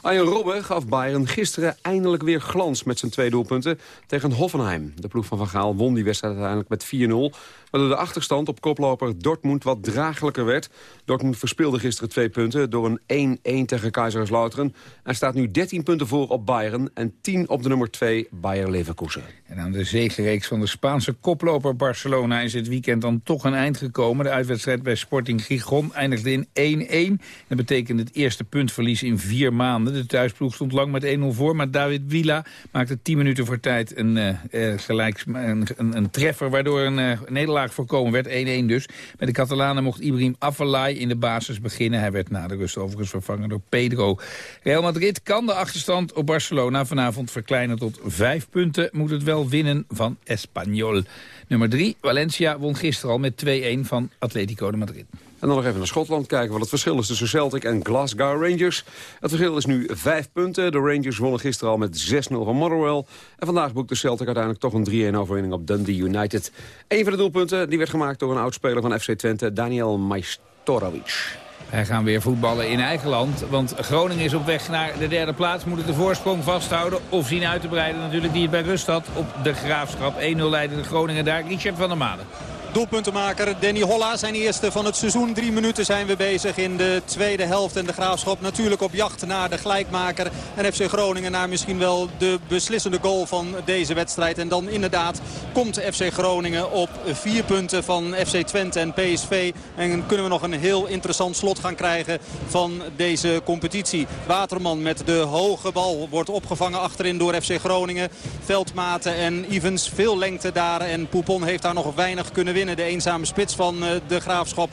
Arjen Robben gaf Bayern gisteren eindelijk weer glans met zijn twee doelpunten tegen Hoffenheim. De ploeg van Van Gaal won die wedstrijd uiteindelijk met 4-0... waardoor de achterstand op koploper Dortmund wat draaglijker werd. Dortmund verspeelde gisteren twee punten door een 1-1 tegen Kaiserslautern... en staat nu 13 punten voor op Bayern en 10 op de nummer 2 Bayer Leverkusen. En aan de zegenreeks van de Spaanse koploper Barcelona is dit weekend dan toch een eind gekomen. De uitwedstrijd bij Sporting Gijon eindigde in 1-1. Dat betekent het eerste puntverlies in vier maanden. De thuisploeg stond lang met 1-0 voor, maar David Villa maakte 10 minuten voor tijd een, uh, gelijk, een, een, treffer... waardoor een uh, voorkomen werd, 1-1 dus. Met de Catalanen mocht Ibrahim Afellay in de basis beginnen. Hij werd na de rust overigens vervangen door Pedro. Real Madrid kan de achterstand op Barcelona vanavond verkleinen tot vijf punten. Moet het wel winnen van Espanyol. Nummer 3, Valencia won gisteren al met 2-1 van Atletico de Madrid. En dan nog even naar Schotland kijken wat het verschil is tussen Celtic en Glasgow Rangers. Het verschil is nu vijf punten. De Rangers wonnen gisteren al met 6-0 van Motherwell. En vandaag boekte Celtic uiteindelijk toch een 3-1 overwinning op Dundee United. Een van de doelpunten die werd gemaakt door een oudspeler van FC Twente, Daniel Majstorovic. Wij gaan weer voetballen in eigen land. Want Groningen is op weg naar de derde plaats. Moet het de voorsprong vasthouden of zien uit te breiden. Natuurlijk die het bij rust had op de Graafschap. 1-0 leidde de Groningen daar. Richard van der Maden. Doelpuntenmaker Danny Holla, zijn eerste van het seizoen. Drie minuten zijn we bezig in de tweede helft. En de Graafschap natuurlijk op jacht naar de gelijkmaker. En FC Groningen naar misschien wel de beslissende goal van deze wedstrijd. En dan inderdaad komt FC Groningen op vier punten van FC Twente en PSV. En kunnen we nog een heel interessant slot gaan krijgen van deze competitie. Waterman met de hoge bal wordt opgevangen achterin door FC Groningen. Veldmaten en Evans veel lengte daar. En Poupon heeft daar nog weinig kunnen winnen de eenzame spits van eh, de Graafschap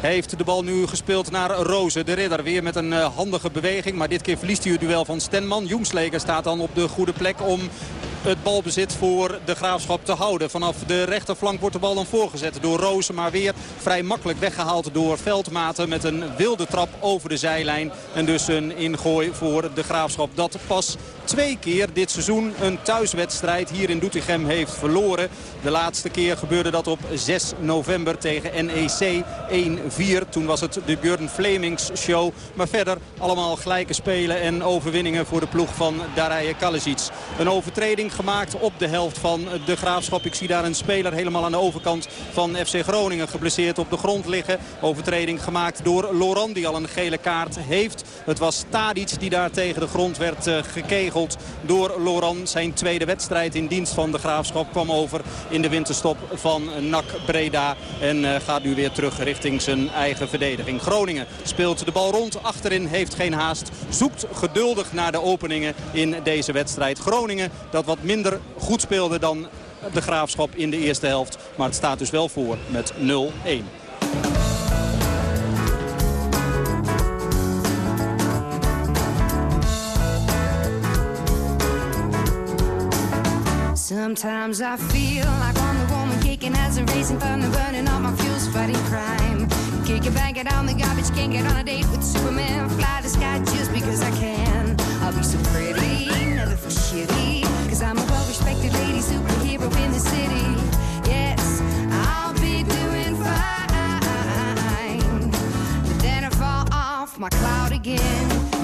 heeft de bal nu gespeeld naar Rozen. De ridder weer met een eh, handige beweging. Maar dit keer verliest hij het duel van Stenman. Jongsleger staat dan op de goede plek om het balbezit voor de Graafschap te houden. Vanaf de rechterflank wordt de bal dan voorgezet door Rozen. Maar weer vrij makkelijk weggehaald door Veldmaten met een wilde trap over de zijlijn. En dus een ingooi voor de Graafschap. Dat pas twee keer dit seizoen een thuiswedstrijd hier in Doetinchem heeft verloren. De laatste keer gebeurde dat op 6 november tegen NEC 1-4. Toen was het de Björn Flemings show. Maar verder allemaal gelijke spelen en overwinningen voor de ploeg van Darije Kalisic. Een overtreding gemaakt op de helft van de Graafschap. Ik zie daar een speler helemaal aan de overkant van FC Groningen geblesseerd op de grond liggen. Overtreding gemaakt door Laurent die al een gele kaart heeft. Het was Tadic die daar tegen de grond werd uh, gekegeld door Laurent. Zijn tweede wedstrijd in dienst van de Graafschap kwam over in de winterstop van NAC Breda. En uh, gaat nu weer terug richting zijn eigen verdediging. Groningen speelt de bal rond. Achterin heeft geen haast. Zoekt geduldig naar de openingen in deze wedstrijd. Groningen dat wat minder goed speelde dan de Graafschap in de eerste helft. Maar het staat dus wel voor met 0-1. Sometimes I feel like I'm the woman kicking as a racing thunder, burning all my fuels, fighting crime. Kick it, bang it on the garbage, can't get on a date with Superman. Fly the sky just because I can. I'll be so pretty, never feel shitty. Superhero in the city. Yes, I'll be doing fine. But then I fall off my cloud again.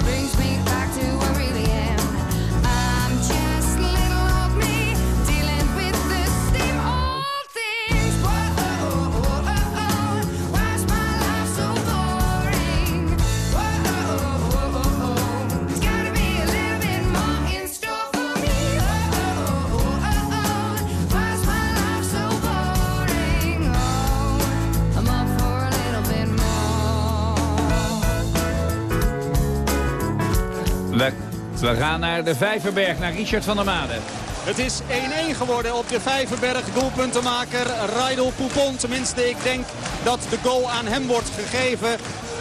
We, gaan naar de Vijverberg, naar Richard van der Made. Het is 1-1 geworden op de Vijverberg. Doelpuntenmaker Raidel Poupon. Tenminste, ik denk dat de goal aan hem wordt gegeven.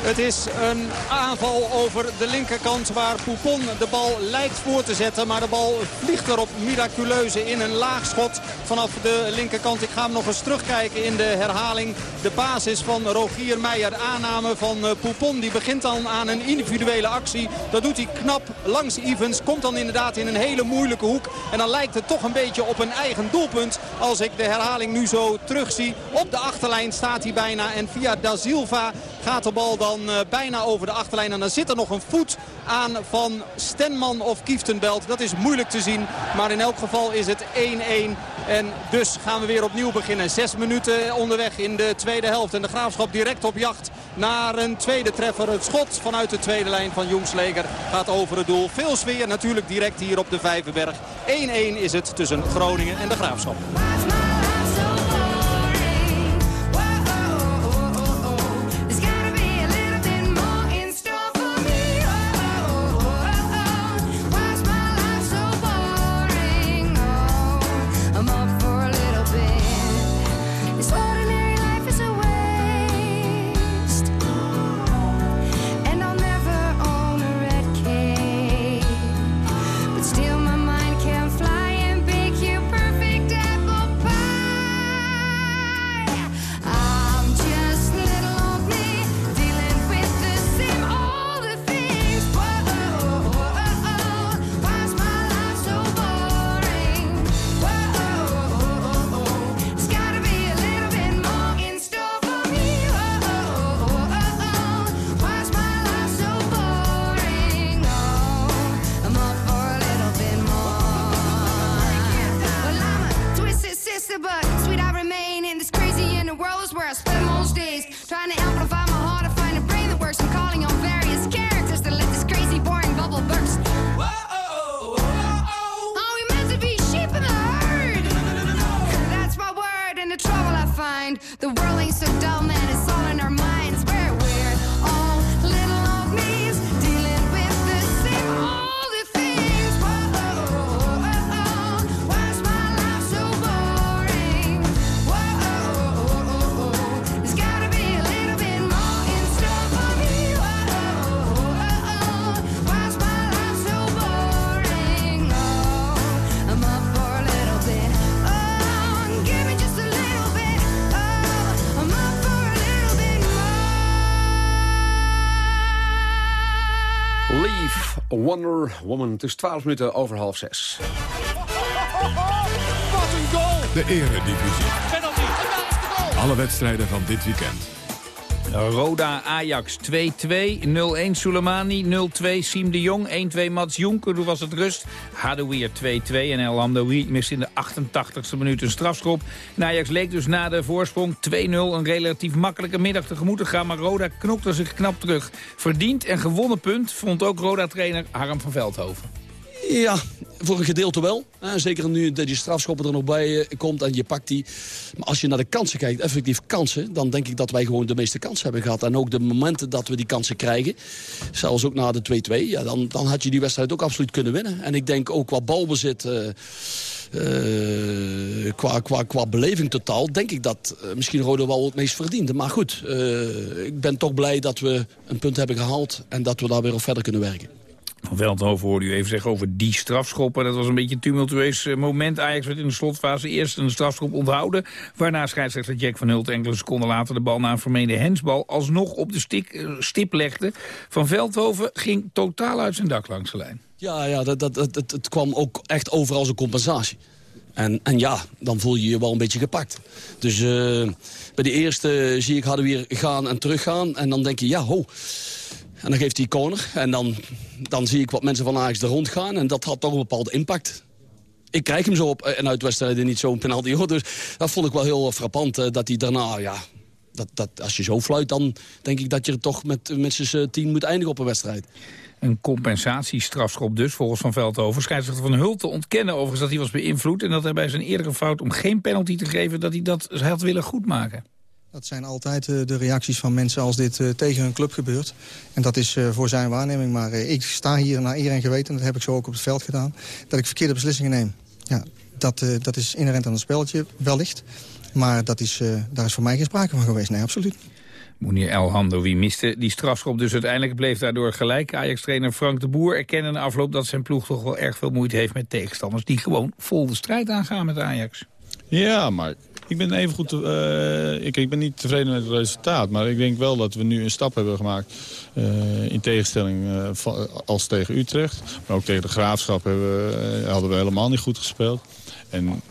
Het is een aanval over de linkerkant waar Poupon de bal lijkt voor te zetten. Maar de bal vliegt er op miraculeuze in een laag schot vanaf de linkerkant. Ik ga hem nog eens terugkijken in de herhaling. De basis van Rogier Meijer. Aanname van eh, Poupon. Die begint dan aan een individuele actie. Dat doet hij knap langs Evans. Komt dan inderdaad in een hele moeilijke hoek. En dan lijkt het toch een beetje op een eigen doelpunt. Als ik de herhaling nu zo terugzie. Op de achterlijn staat hij bijna. En via Da Silva gaat de bal dan eh, bijna over de achterlijn. En dan zit er nog een voet aan van Stenman of Kieftenbelt. Dat is moeilijk te zien. Maar in elk geval is het 1-1. En dus gaan we weer opnieuw beginnen. Zes minuten onderweg in de tweede helft. En de Graafschap direct op jacht naar een tweede treffer. Het schot vanuit de tweede lijn van Jungsleger gaat over het doel. Veel sfeer natuurlijk direct hier op de Vijverberg. 1-1 is het tussen Groningen en de Graafschap. Where I spend most days trying to amplify my heart to find a brain that works. I'm calling on various characters to let this crazy, boring bubble burst. Are oh, we meant to be sheep in the herd? That's my word, and the trouble I find. The world ain't so dull, man. Wonder Woman. Het is 12 minuten over half zes. Wat een goal! De eredivisie. Penalty. Alle wedstrijden van dit weekend. Roda Ajax 2-2, 0-1 Soleimani, 0-2 Siem de Jong, 1-2 Mats Jonker, toen was het rust. Hadouier 2-2 en El Hamdoui mist in de 88ste minuut een strafschop. En Ajax leek dus na de voorsprong 2-0 een relatief makkelijke middag tegemoet te gaan, maar Roda knokte zich knap terug. Verdiend en gewonnen punt vond ook Roda-trainer Harm van Veldhoven. Ja, voor een gedeelte wel. Eh, zeker nu dat die strafschoppen er nog bij eh, komt en je pakt die. Maar als je naar de kansen kijkt, effectief kansen... dan denk ik dat wij gewoon de meeste kansen hebben gehad. En ook de momenten dat we die kansen krijgen, zelfs ook na de 2-2... Ja, dan, dan had je die wedstrijd ook absoluut kunnen winnen. En ik denk ook qua balbezit... eh, qua, qua, qua beleving totaal, denk ik dat misschien Rode wel het meest verdiende. Maar goed, ik ben toch blij dat we een punt hebben gehaald... en dat we daar weer op verder kunnen werken. Van Veldhoven hoorde u even zeggen over die strafschoppen. Dat was een beetje een tumultueus eh, moment. Ajax werd in de slotfase eerst een strafschop onthouden. Waarna scheidsrechter Jack van Hult enkele seconden later de bal na een vermeende hensbal alsnog op de stik, eh, stip legde. Van Veldhoven ging totaal uit zijn dak langs de lijn. Ja, ja dat, dat, dat, het, kwam ook echt over als een compensatie. En, en ja, dan voel je je wel een beetje gepakt. Dus eh, bij de eerste zie ik hadden weer gaan en teruggaan. En dan denk je, ja, ho. En dan geeft hij corner. En dan, dan zie ik wat mensen van Ajax er rond gaan. En dat had toch een bepaalde impact. Ik krijg hem zo op en uit wedstrijden niet zo'n penalty. Hoor. Dus dat vond ik wel heel frappant. eh, dat hij daarna, ja, dat, dat, als je zo fluit, dan denk ik dat je toch met, met z'n tien moet eindigen op een wedstrijd. Een compensatiestrafschop dus, volgens Van Veldhoven. Scheidsrechter Van Hult te ontkennen overigens dat hij was beïnvloed... en dat hij bij zijn eerdere fout om geen penalty te geven... dat hij dat had willen goedmaken. Dat zijn altijd eh, de reacties van mensen als dit eh, tegen hun club gebeurt. En dat is eh, voor zijn waarneming. Maar eh, ik sta hier naar eer en geweten, dat heb ik zo ook op het veld gedaan... dat ik verkeerde beslissingen neem. Ja, dat, eh, dat is inherent aan het spelletje, wellicht. Maar dat is, eh, daar is voor mij geen sprake van geweest. Nee, absoluut. Meneer El Handoui miste die strafschop dus uiteindelijk bleef daardoor gelijk. Ajax-trainer Frank de Boer erkende in de afloop dat zijn ploeg toch wel erg veel moeite heeft met tegenstanders... die gewoon vol de strijd aangaan met Ajax. Ja, maar ik ben even goed. eh, ik, ik ben niet tevreden met het resultaat. Maar ik denk wel dat we nu een stap hebben gemaakt. eh, in tegenstelling van- als tegen Utrecht. Maar ook tegen de Graafschap hebben, hadden we helemaal niet goed gespeeld. En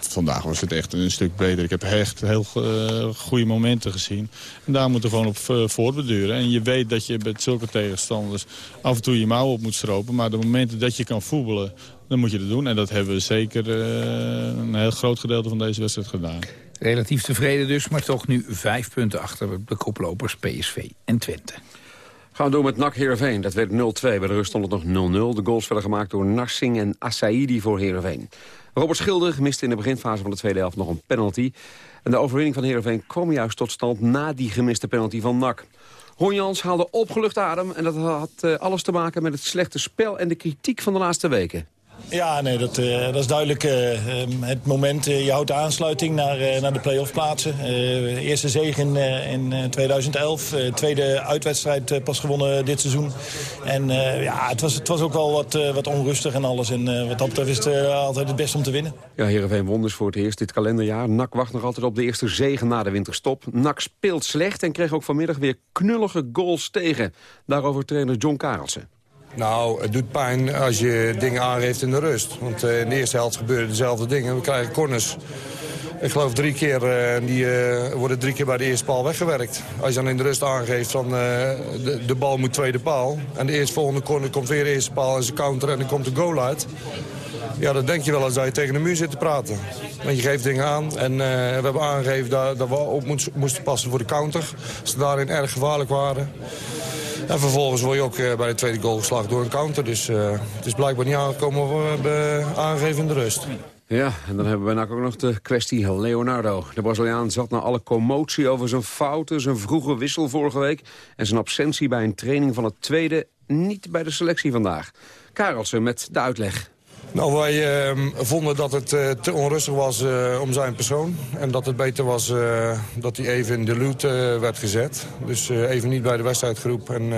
vandaag was het echt een stuk breder. Ik heb echt heel uh, goede momenten gezien. En daar moeten we gewoon op uh, voortbeduren. En je weet dat je met zulke tegenstanders af en toe je mouw op moet stropen. Maar de momenten dat je kan voetballen, dan moet je dat doen. En dat hebben we zeker uh, een heel groot gedeelte van deze wedstrijd gedaan. Relatief tevreden dus, maar toch nu vijf punten achter de koplopers PSV en Twente. Gaan we door met NAC Heerenveen. Dat werd 0-2. Bij de rust stond het nog 0-0. De goals werden gemaakt door Narsing en Assaidi voor Heerenveen. Robert Schilder miste in de beginfase van de tweede helft nog een penalty. En de overwinning van Heerenveen kwam juist tot stand na die gemiste penalty van NAC. Ron Jans haalde opgelucht adem en dat had uh, alles te maken met het slechte spel en de kritiek van de laatste weken. Ja, nee, dat, uh, dat is duidelijk uh, het moment. Uh, je houdt de aansluiting naar, naar de play-off plaatsen. eerste zege in, in 2011. tweede uitwedstrijd pas gewonnen dit seizoen. En ja, het was, het was ook wel wat, wat onrustig en alles. En wat dat betreft is het altijd het beste om te winnen. Ja, Heerenveen won dus voor het eerst dit kalenderjaar. NAC wacht nog altijd op de eerste zegen na de winterstop. NAC speelt slecht en kreeg ook vanmiddag weer knullige goals tegen. Daarover trainer John Karelsen. Nou, het doet pijn als je dingen aangeeft in de rust. Want uh, in de eerste helft gebeuren dezelfde dingen. We krijgen corners. Ik geloof drie keer, uh, die uh, worden drie keer bij de eerste paal weggewerkt. Als je dan in de rust aangeeft van de, de, bal moet tweede paal. En de eerste volgende corner komt weer de eerste paal en ze counter en dan komt de goal uit. Ja, dan denk je wel eens dat je tegen de muur zit te praten. Want je geeft dingen aan en we hebben aangegeven dat, dat we op moesten passen voor de counter. Ze daarin erg gevaarlijk waren. En vervolgens word je ook eh, bij de tweede goal geslagen door een counter. Dus uh, het is blijkbaar niet aangekomen aangegeven in de rust. Ja, en dan hebben we ook nog de kwestie Leonardo. De Braziliaan zat na alle commotie over zijn fouten... zijn vroege wissel vorige week... en zijn absentie bij een training van het tweede... niet bij de selectie vandaag. Karelsen met de uitleg. Nou, wij uh, vonden dat het uh, te onrustig was uh, om zijn persoon. En dat het beter was uh, dat hij even in de loot werd gezet. Dus even niet bij de wedstrijdgroep. En,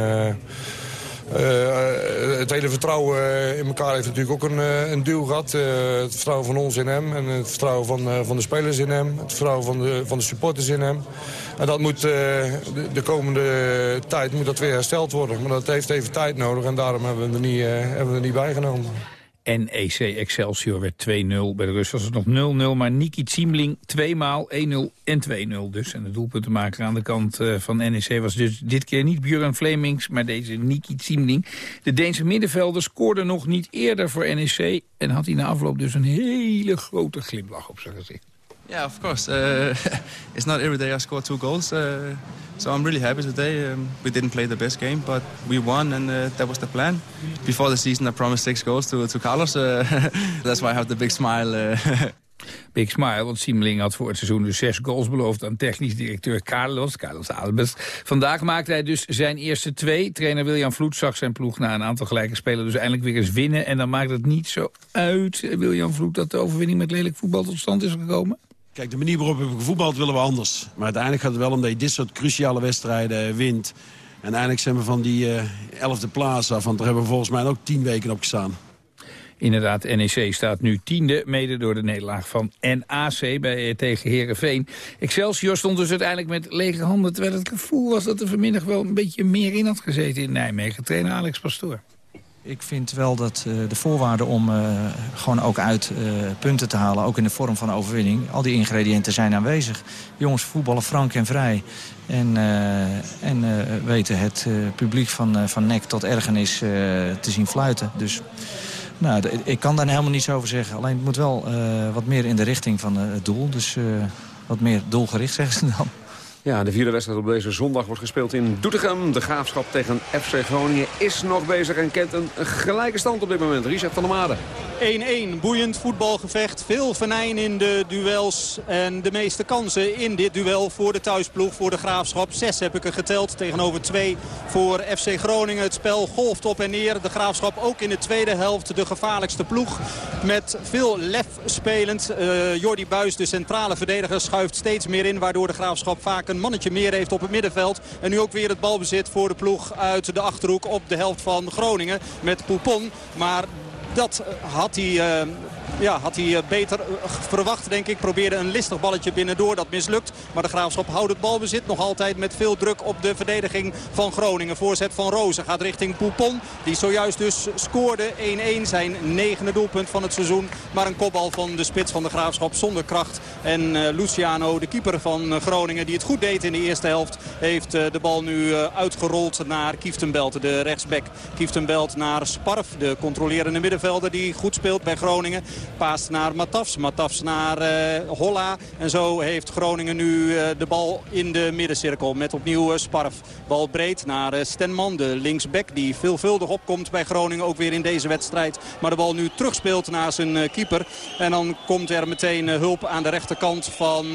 het hele vertrouwen in elkaar heeft natuurlijk ook een, een duw gehad. het vertrouwen van ons in hem en het vertrouwen van, van de spelers in hem. Het vertrouwen van de, van de supporters in hem. En dat moet de, de, komende tijd moet dat weer hersteld worden. Maar dat heeft even tijd nodig en daarom hebben we er niet, hebben we er niet bijgenomen. NEC Excelsior werd 2-0. Bij de rust was het nog 0-0, maar Niki Ziemling tweemaal 1-0 en 2-0 dus. En de doelpuntenmaker aan de kant uh, van NEC was dus dit keer niet Björn Flemings, maar deze Niki Ziemling. De Deense middenvelder scoorde nog niet eerder voor NEC en had hij na afloop dus een hele grote glimlach op zijn gezicht. Yeah, of course. Uh, it's not every day I score two goals, uh, so I'm really happy today. Um, we didn't play the best game, but we won, and uh, that was the plan. Before the season, I promised six goals to, to Carlos. Uh, that's why I have the big smile. Uh. Big smile, want Siemeling had voor het seizoen dus zes goals beloofd aan technisch directeur Carlos, Carlos Albers. Vandaag maakte hij dus zijn eerste twee. Trainer William Vloed zag zijn ploeg na een aantal gelijke spelen dus eindelijk weer eens winnen. En dan maakt het niet zo uit, William Vloed, dat de overwinning met lelijk voetbal tot stand is gekomen. Kijk, de manier waarop we gevoetbald willen we anders. Maar uiteindelijk gaat het wel om dat je dit soort cruciale wedstrijden wint. En uiteindelijk zijn we van die uh, elfde plaats af. Want daar hebben we volgens mij ook tien weken op gestaan. Inderdaad, NEC staat nu tiende, mede door de nederlaag van NAC bij, tegen Herenveen. Excelsior stond dus uiteindelijk met lege handen... terwijl het gevoel was dat er vanmiddag wel een beetje meer in had gezeten in Nijmegen. Trainer Alex Pastoor. Ik vind wel dat uh, de voorwaarden om uh, gewoon ook uit uh, punten te halen... ook in de vorm van overwinning, al die ingrediënten zijn aanwezig. Jongens voetballen frank en vrij. En, en weten het publiek van, van nek tot ergernis te zien fluiten. Dus nou, ik kan daar helemaal niets over zeggen. Alleen het moet wel wat meer in de richting van het doel. Dus wat meer doelgericht, zeggen ze dan. Ja, de vierde wedstrijd op deze zondag wordt gespeeld in Doetinchem. De graafschap tegen FC Groningen is nog bezig en kent een gelijke stand op dit moment. Richard van der Made. 1-1, boeiend voetbalgevecht. Veel venijn in de duels. En de meeste kansen in dit duel voor de thuisploeg, voor de Graafschap. Zes heb ik er geteld tegenover twee voor FC Groningen. Het spel golft op en neer. De Graafschap ook in de tweede helft de gevaarlijkste ploeg. Met veel lef spelend. Uh, Jordi Buis, de centrale verdediger, schuift steeds meer in. Waardoor de Graafschap vaak een mannetje meer heeft op het middenveld. En nu ook weer het balbezit voor de ploeg uit de Achterhoek op de helft van Groningen. Met Poupon. Maar dat had hij, uh, ja, had hij beter verwacht, denk ik. Probeerde een listig balletje binnendoor, dat mislukt. Maar de Graafschap houdt het balbezit nog altijd met veel druk op de verdediging van Groningen. Voorzet van Rozen gaat richting Poupon. Die zojuist dus scoorde 1-1 zijn negende doelpunt van het seizoen. Maar een kopbal van de spits van de Graafschap zonder kracht. En Luciano, de keeper van Groningen, die het goed deed in de eerste helft... heeft de bal nu uitgerold naar Kieftenbelt, de rechtsback. Kieftenbelt naar Sparf, de controlerende middenvelder die goed speelt bij Groningen. Paast naar Matafs, Matafs naar Holla. En zo heeft Groningen nu de bal in de middencirkel met opnieuw Sparf. Bal breed naar Stenman, de linksback die veelvuldig opkomt bij Groningen. Ook weer in deze wedstrijd. Maar de bal nu terugspeelt naar zijn keeper. En dan komt er meteen hulp aan de rechterkant van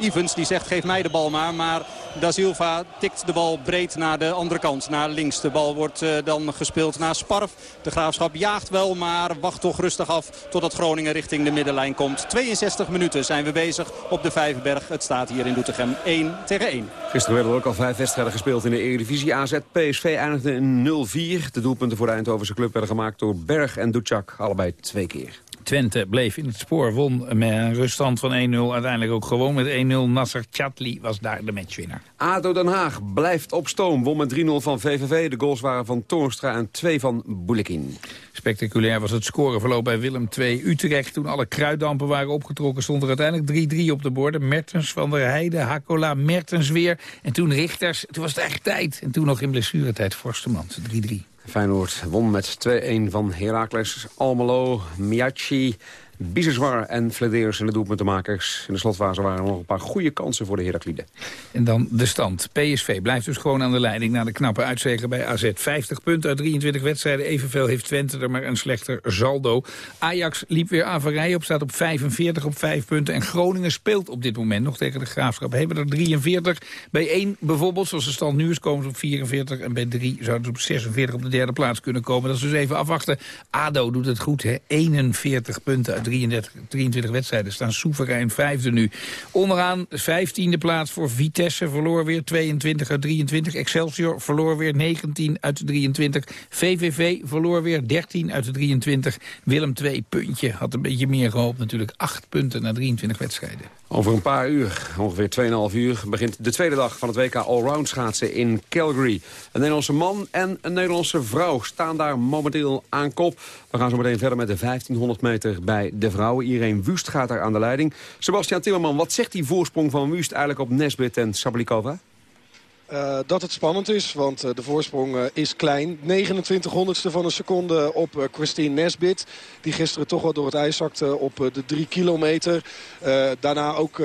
Evans. Die zegt geef mij de bal maar. Maar Da Silva tikt de bal breed naar de andere kant. Naar links. De bal wordt dan gespeeld naar Sparf. De Graafschap jaagt wel, maar wacht toch rustig af totdat Groningen richting de middenlijn komt. 62 minuten zijn we bezig op de Vijverberg. Het staat hier in Doetinchem 1 tegen 1. Gisteren werden er ook al vijf wedstrijden gespeeld in de Eredivisie. AZ PSV eindigde in 0-4. De doelpunten voor de Eindhovense club werden gemaakt door Berg en Ducak. Allebei twee keer. Twente bleef in het spoor, won met een ruststand van 1-0. Uiteindelijk ook gewoon met 1-0. Nasser Chatli was daar de matchwinnaar. ADO Den Haag blijft op stoom. Won met 3-0 van VVV. De goals waren van Toornstra en 2 van Boulekin. Spectaculair was het scoreverloop bij Willem II Utrecht. Toen alle kruiddampen waren opgetrokken stond er uiteindelijk 3-3 op de borden. Mertens van der Heijden, Hakola, Mertens weer. En toen Richters. Toen was het echt tijd. En toen nog in blessuretijd Forstemans 3-3. Feyenoord won met 2-1 van Heracles, Almelo, Miachi, Biseswar en Flederis en de doelpuntenmakers. In de slotfase waren er nog een paar goede kansen voor de Herakliden. En dan de stand. PSV blijft dus gewoon aan de leiding na de knappe uitzegen bij AZ. 50 punten uit 23 wedstrijden. Evenveel heeft Twente er maar een slechter saldo. Ajax liep weer averij op, staat op 45 op 5 punten. En Groningen speelt op dit moment nog tegen de Graafschap. Hebben er 43. Bij 1 bijvoorbeeld, zoals de stand nu is, komen ze op 44. En bij 3 zouden ze op 46 op de derde plaats kunnen komen. Dat is dus even afwachten. ADO doet het goed, hè? 41 punten uit 33, 23 wedstrijden staan soeverein vijfde nu. Onderaan vijftiende plaats voor Vitesse, verloor weer 22 uit 23. Excelsior verloor weer 19 uit 23. VVV verloor weer 13 uit 23. Willem 2 puntje, had een beetje meer gehoopt natuurlijk. 8 punten na 23 wedstrijden. Over een paar uur, ongeveer 2,5 uur, begint de tweede dag van het WK Allround schaatsen in Calgary. Een Nederlandse man en een Nederlandse vrouw staan daar momenteel aan kop. We gaan zo meteen verder met de 1500 meter bij de vrouwen. Irene Wust gaat daar aan de leiding. Sebastian Timmerman, wat zegt die voorsprong van Wust eigenlijk op Nesbit en Sablikova? Uh, dat het spannend is, want uh, de voorsprong uh, is klein. 29 honderdste van een seconde op Christine Nesbit. Die gisteren toch wel door het ijs zakte op de 3 kilometer. daarna ook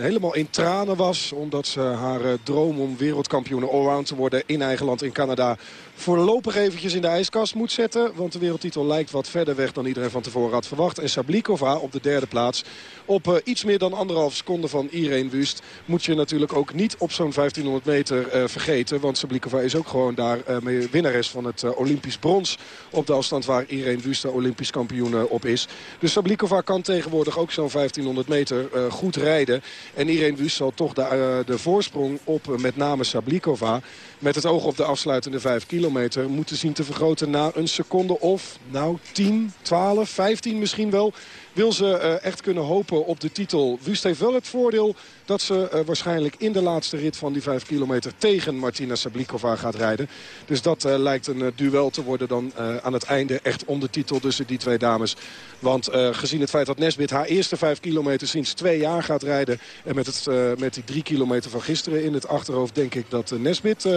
helemaal in tranen was. Omdat ze haar droom om wereldkampioen allround te worden in eigen land in Canada voorlopig eventjes in de ijskast moet zetten. Want de wereldtitel lijkt wat verder weg dan iedereen van tevoren had verwacht. En Sablikova op de derde plaats. Op iets meer dan anderhalf seconde van Irene Wust. Moet je natuurlijk ook niet op zo'n 1500 meter uh, vergeten. Want Sablikova is ook gewoon daar mee winnares van het Olympisch brons. Op de afstand waar Irene de Olympisch kampioen op is. Dus Sablikova kan tegenwoordig ook zo'n 1500 meter goed rijden. En Irene Wust zal toch de, de voorsprong op met name Sablikova met het oog op de afsluitende 5 kilometer moeten zien te vergroten na een seconde of nou 10, 12, 15 misschien wel. Wil ze uh, echt kunnen hopen op de titel. Wust heeft wel het voordeel dat ze uh, waarschijnlijk in de laatste rit van die 5 kilometer tegen Martina Sablikova gaat rijden. Dus dat uh, lijkt een duel te worden dan aan het einde echt om de titel tussen die twee dames. Want gezien het feit dat Nesbit haar eerste 5 kilometer sinds twee jaar gaat rijden... en met, het, met die 3 kilometer van gisteren in het achterhoofd denk ik dat Nesbit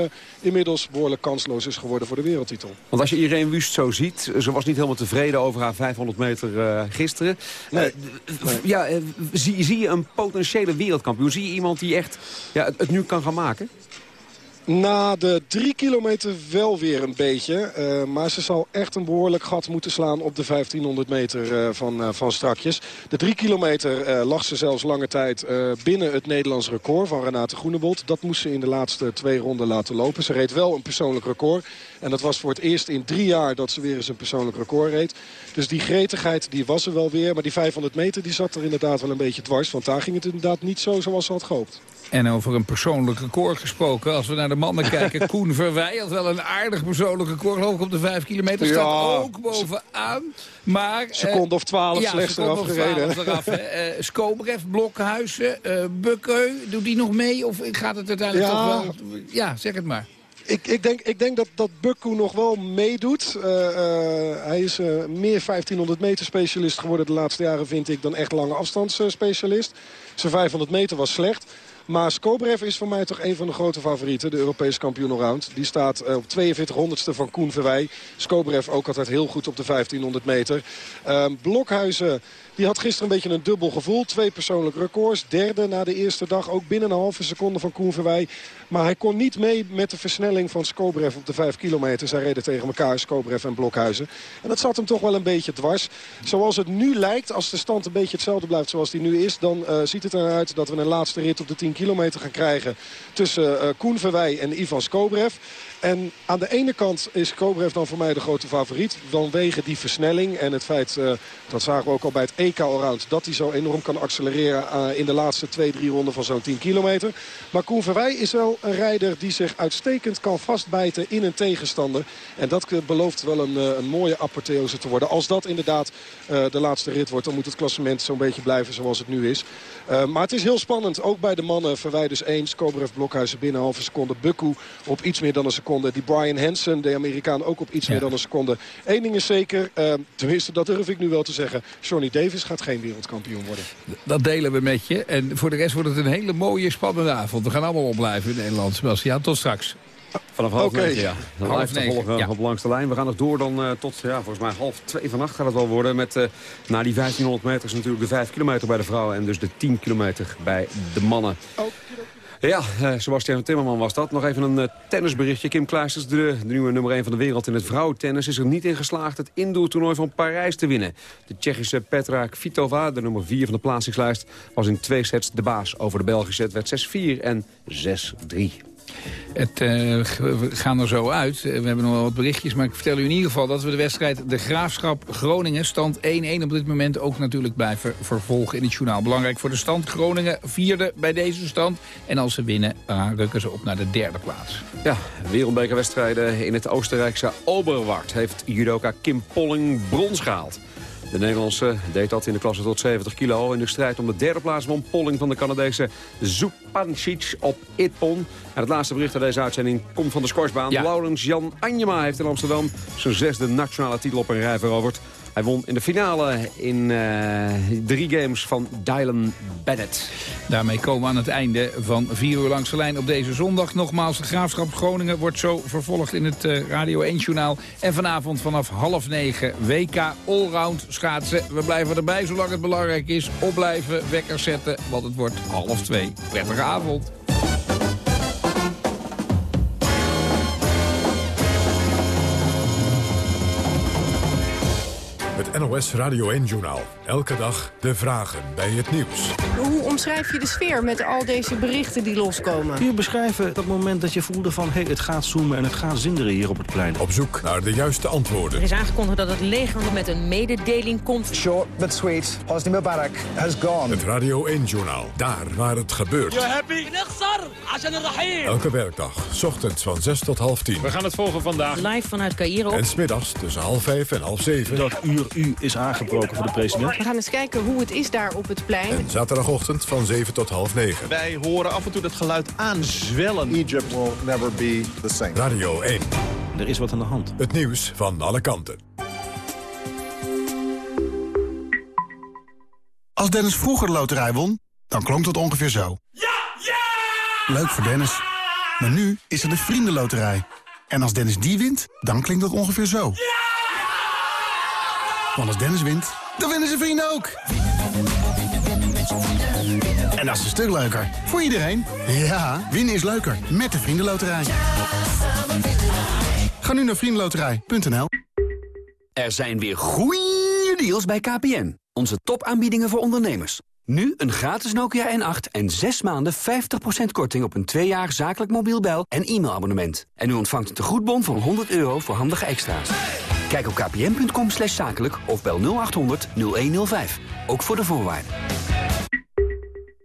inmiddels behoorlijk kansloos is geworden voor de wereldtitel. Want als je Irene Wust zo ziet, ze was niet helemaal tevreden over haar 500 meter gisteren. Nee. Uh, ja, uh, zie, zie, je een potentiële wereldkampioen? Zie je iemand die echt ja, het, het nu kan gaan maken? Na de drie kilometer wel weer een beetje. Uh, maar ze zal echt een behoorlijk gat moeten slaan op de 1500 meter uh, van, uh, van strakjes. De drie kilometer lag ze zelfs lange tijd binnen het Nederlands record van Renate Groenebold. Dat moest ze in de laatste twee ronden laten lopen. Ze reed wel een persoonlijk record. En dat was voor het eerst in drie jaar dat ze weer eens een persoonlijk record reed. Dus die gretigheid die was er wel weer. Maar die 500 meter die zat er inderdaad wel een beetje dwars. Want daar ging het inderdaad niet zo zoals ze had gehoopt. En over een persoonlijk record gesproken. Als we naar de mannen kijken. Koen Verwij had wel een aardig persoonlijk record. Geloof op de vijf kilometer. Ja. Staat ook bovenaan. Maar, eh, Seconde of twaalf ja, slechts eraf gereden. eraf, hè. Eh, Skobrev, Blokhuizen, Bukkeu. Doet die nog mee? Of gaat het uiteindelijk Ja. toch wel... Ja, zeg het maar. Ik, ik, denk, ik denk dat, dat Bukku nog wel meedoet. Hij is meer 1500 meter specialist geworden de laatste jaren, vind ik, dan echt lange afstandsspecialist. Zijn 500 meter was slecht. Maar Skobrev is voor mij toch een van de grote favorieten. De Europese kampioen allround. Die staat eh, op 42 honderdste van Koen Verwij. Skobrev ook altijd heel goed op de 1500 meter. Ehm, Blokhuizen die had gisteren een beetje een dubbel gevoel. Twee persoonlijke records. Derde na de eerste dag. Ook binnen een halve seconde van Koen Verwij. Maar hij kon niet mee met de versnelling van Skobrev op de 5 kilometer. Zij reden tegen elkaar, Skobrev en Blokhuizen. En dat zat hem toch wel een beetje dwars. Zoals het nu lijkt, als de stand een beetje hetzelfde blijft zoals die nu is... dan eh, ziet het eruit dat we een laatste rit op de 10 kilometer gaan krijgen... tussen eh Koen Verwij en Ivan Skobrev. En aan de ene kant is Kobrev dan voor mij de grote favoriet. Vanwege die versnelling en het feit, eh, dat zagen we ook al bij het EK Allround... dat hij zo enorm kan accelereren eh, in de laatste twee, drie ronden van zo'n 10 kilometer. Maar Koen Verwij is wel een rijder die zich uitstekend kan vastbijten in een tegenstander. En dat eh, belooft wel een, een mooie apotheose te worden. Als dat inderdaad de laatste rit wordt, dan moet het klassement zo'n beetje blijven zoals het nu is. Maar het is heel spannend, ook bij de mannen. Verwij dus eens, Kobrev Blokhuizen binnen een halve seconde. Bukku op iets meer dan een seconde. Die Brian Hansen, de Amerikaan, ook op iets meer dan een seconde. Eén ding is zeker, eh, tenminste dat durf ik nu wel te zeggen. Johnny Davis gaat geen wereldkampioen worden. Dat delen we met je. En voor de rest wordt het een hele mooie, spannende avond. We gaan allemaal opblijven in Nederland. Sebastian, tot straks. Vanaf half Oké. negen, ja. Dan Half te volgen ja. op langs de lijn. We gaan nog door dan eh, tot, ja, volgens mij half twee vannacht gaat het wel worden. Met eh na die 1500 meter is natuurlijk de 5 kilometer bij de vrouwen. En dus de 10 kilometer bij de mannen. Ja, eh, Sebastian Timmerman was dat. Nog even een eh, tennisberichtje. Kim Kluisters, de, de nieuwe nummer 1 van de wereld in het vrouwentennis... is er niet in geslaagd het indoortoernooi van Parijs te winnen. De Tsjechische Petra Kvitova, de nummer 4 van de plaatsingslijst... was in twee sets de baas over de Belgische. Het werd 6-4 en 6-3. Het, eh, we gaan er zo uit. Eh, We hebben nog wel wat berichtjes, maar ik vertel u in ieder geval... dat we de wedstrijd De Graafschap Groningen, stand 1-1 op dit moment... ook natuurlijk blijven vervolgen in het journaal. Belangrijk voor de stand. Groningen vierde bij deze stand. En als ze winnen, rukken ze op naar de derde plaats. Ja, wereldbekerwedstrijden in het Oostenrijkse Oberwart... heeft judoka Kim Polling brons gehaald. De Nederlandse deed dat in de klasse tot 70 kilo. In de strijd om de derde plaats won Polling van de Canadese Zupancic op Itpon. En het laatste bericht uit deze uitzending komt van de scoresbaan. Ja. Laurens Jan Anjema heeft in Amsterdam zijn zesde nationale titel op een rij veroverd. Hij won in de finale in eh, drie games van Dylan Bennett. Daarmee komen we aan het einde van vier uur langs de lijn op deze zondag. Nogmaals, de Graafschap Groningen wordt zo vervolgd in het eh, Radio 1-journaal. En vanavond vanaf half negen WK Allround schaatsen. We blijven erbij zolang het belangrijk is. Opblijven, wekker zetten, want het wordt half twee. Prettige avond. Het NOS Radio 1-journaal. Elke dag de vragen bij het nieuws. Hoe omschrijf je de sfeer met al deze berichten die loskomen? Kun je beschrijven dat moment dat je voelde van... hé, hey, het gaat zoomen en het gaat zinderen hier op het plein? Op zoek naar de juiste antwoorden. Er is aangekondigd dat het leger met een mededeling komt. Short but sweet. Hosni Mubarak has gone. Het Radio 1-journaal. Daar waar het gebeurt. happy? Elke werkdag. 's ochtends van 6 tot half 10. We gaan het volgen vandaag. Live vanuit Cairo. En smiddags tussen half 5 en half 7. Dat uur u is aangebroken voor de president. We gaan eens kijken hoe het is daar op het plein. En zaterdagochtend van 7 tot half 9. Wij horen af en toe dat geluid aanzwellen. Egypt will never be the same. Radio 1. Er is wat aan de hand. Het nieuws van alle kanten. Als Dennis vroeger de loterij won, dan klonk dat ongeveer zo. Ja! Ja! Leuk voor Dennis. Maar nu is er de Vriendenloterij. En als Dennis die wint, dan klinkt dat ongeveer zo. Ja! Want als Dennis wint, dan winnen zijn vrienden ook. En dat is een stuk leuker. Voor iedereen. Ja, winnen is leuker. Met de Vriendenloterij. Ga nu naar vriendenloterij.nl Er zijn weer goeie deals bij KPN. Onze topaanbiedingen voor ondernemers. Nu een gratis Nokia N8 en 6 maanden 50% korting op een 2 jaar zakelijk mobiel bel- en e-mailabonnement. En u ontvangt een tegoedbon van 100 euro voor handige extra's. Kijk op kpn.com slash zakelijk of bel 0800 0105. Ook voor de voorwaarden.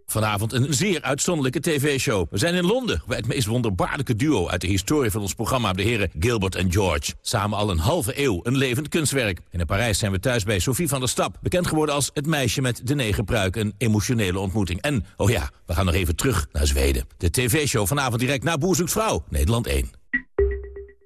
Vanavond een zeer uitzonderlijke tv-show. We zijn in Londen bij het meest wonderbaarlijke duo... uit de historie van ons programma, de heren Gilbert en George. Samen al een halve eeuw, een levend kunstwerk. En in Parijs zijn we thuis bij Sophie van der Stap. Bekend geworden als het meisje met de negen pruik. Een emotionele ontmoeting. En, oh ja, we gaan nog even terug naar Zweden. De tv-show vanavond direct naar Boer Vrouw, Nederland 1.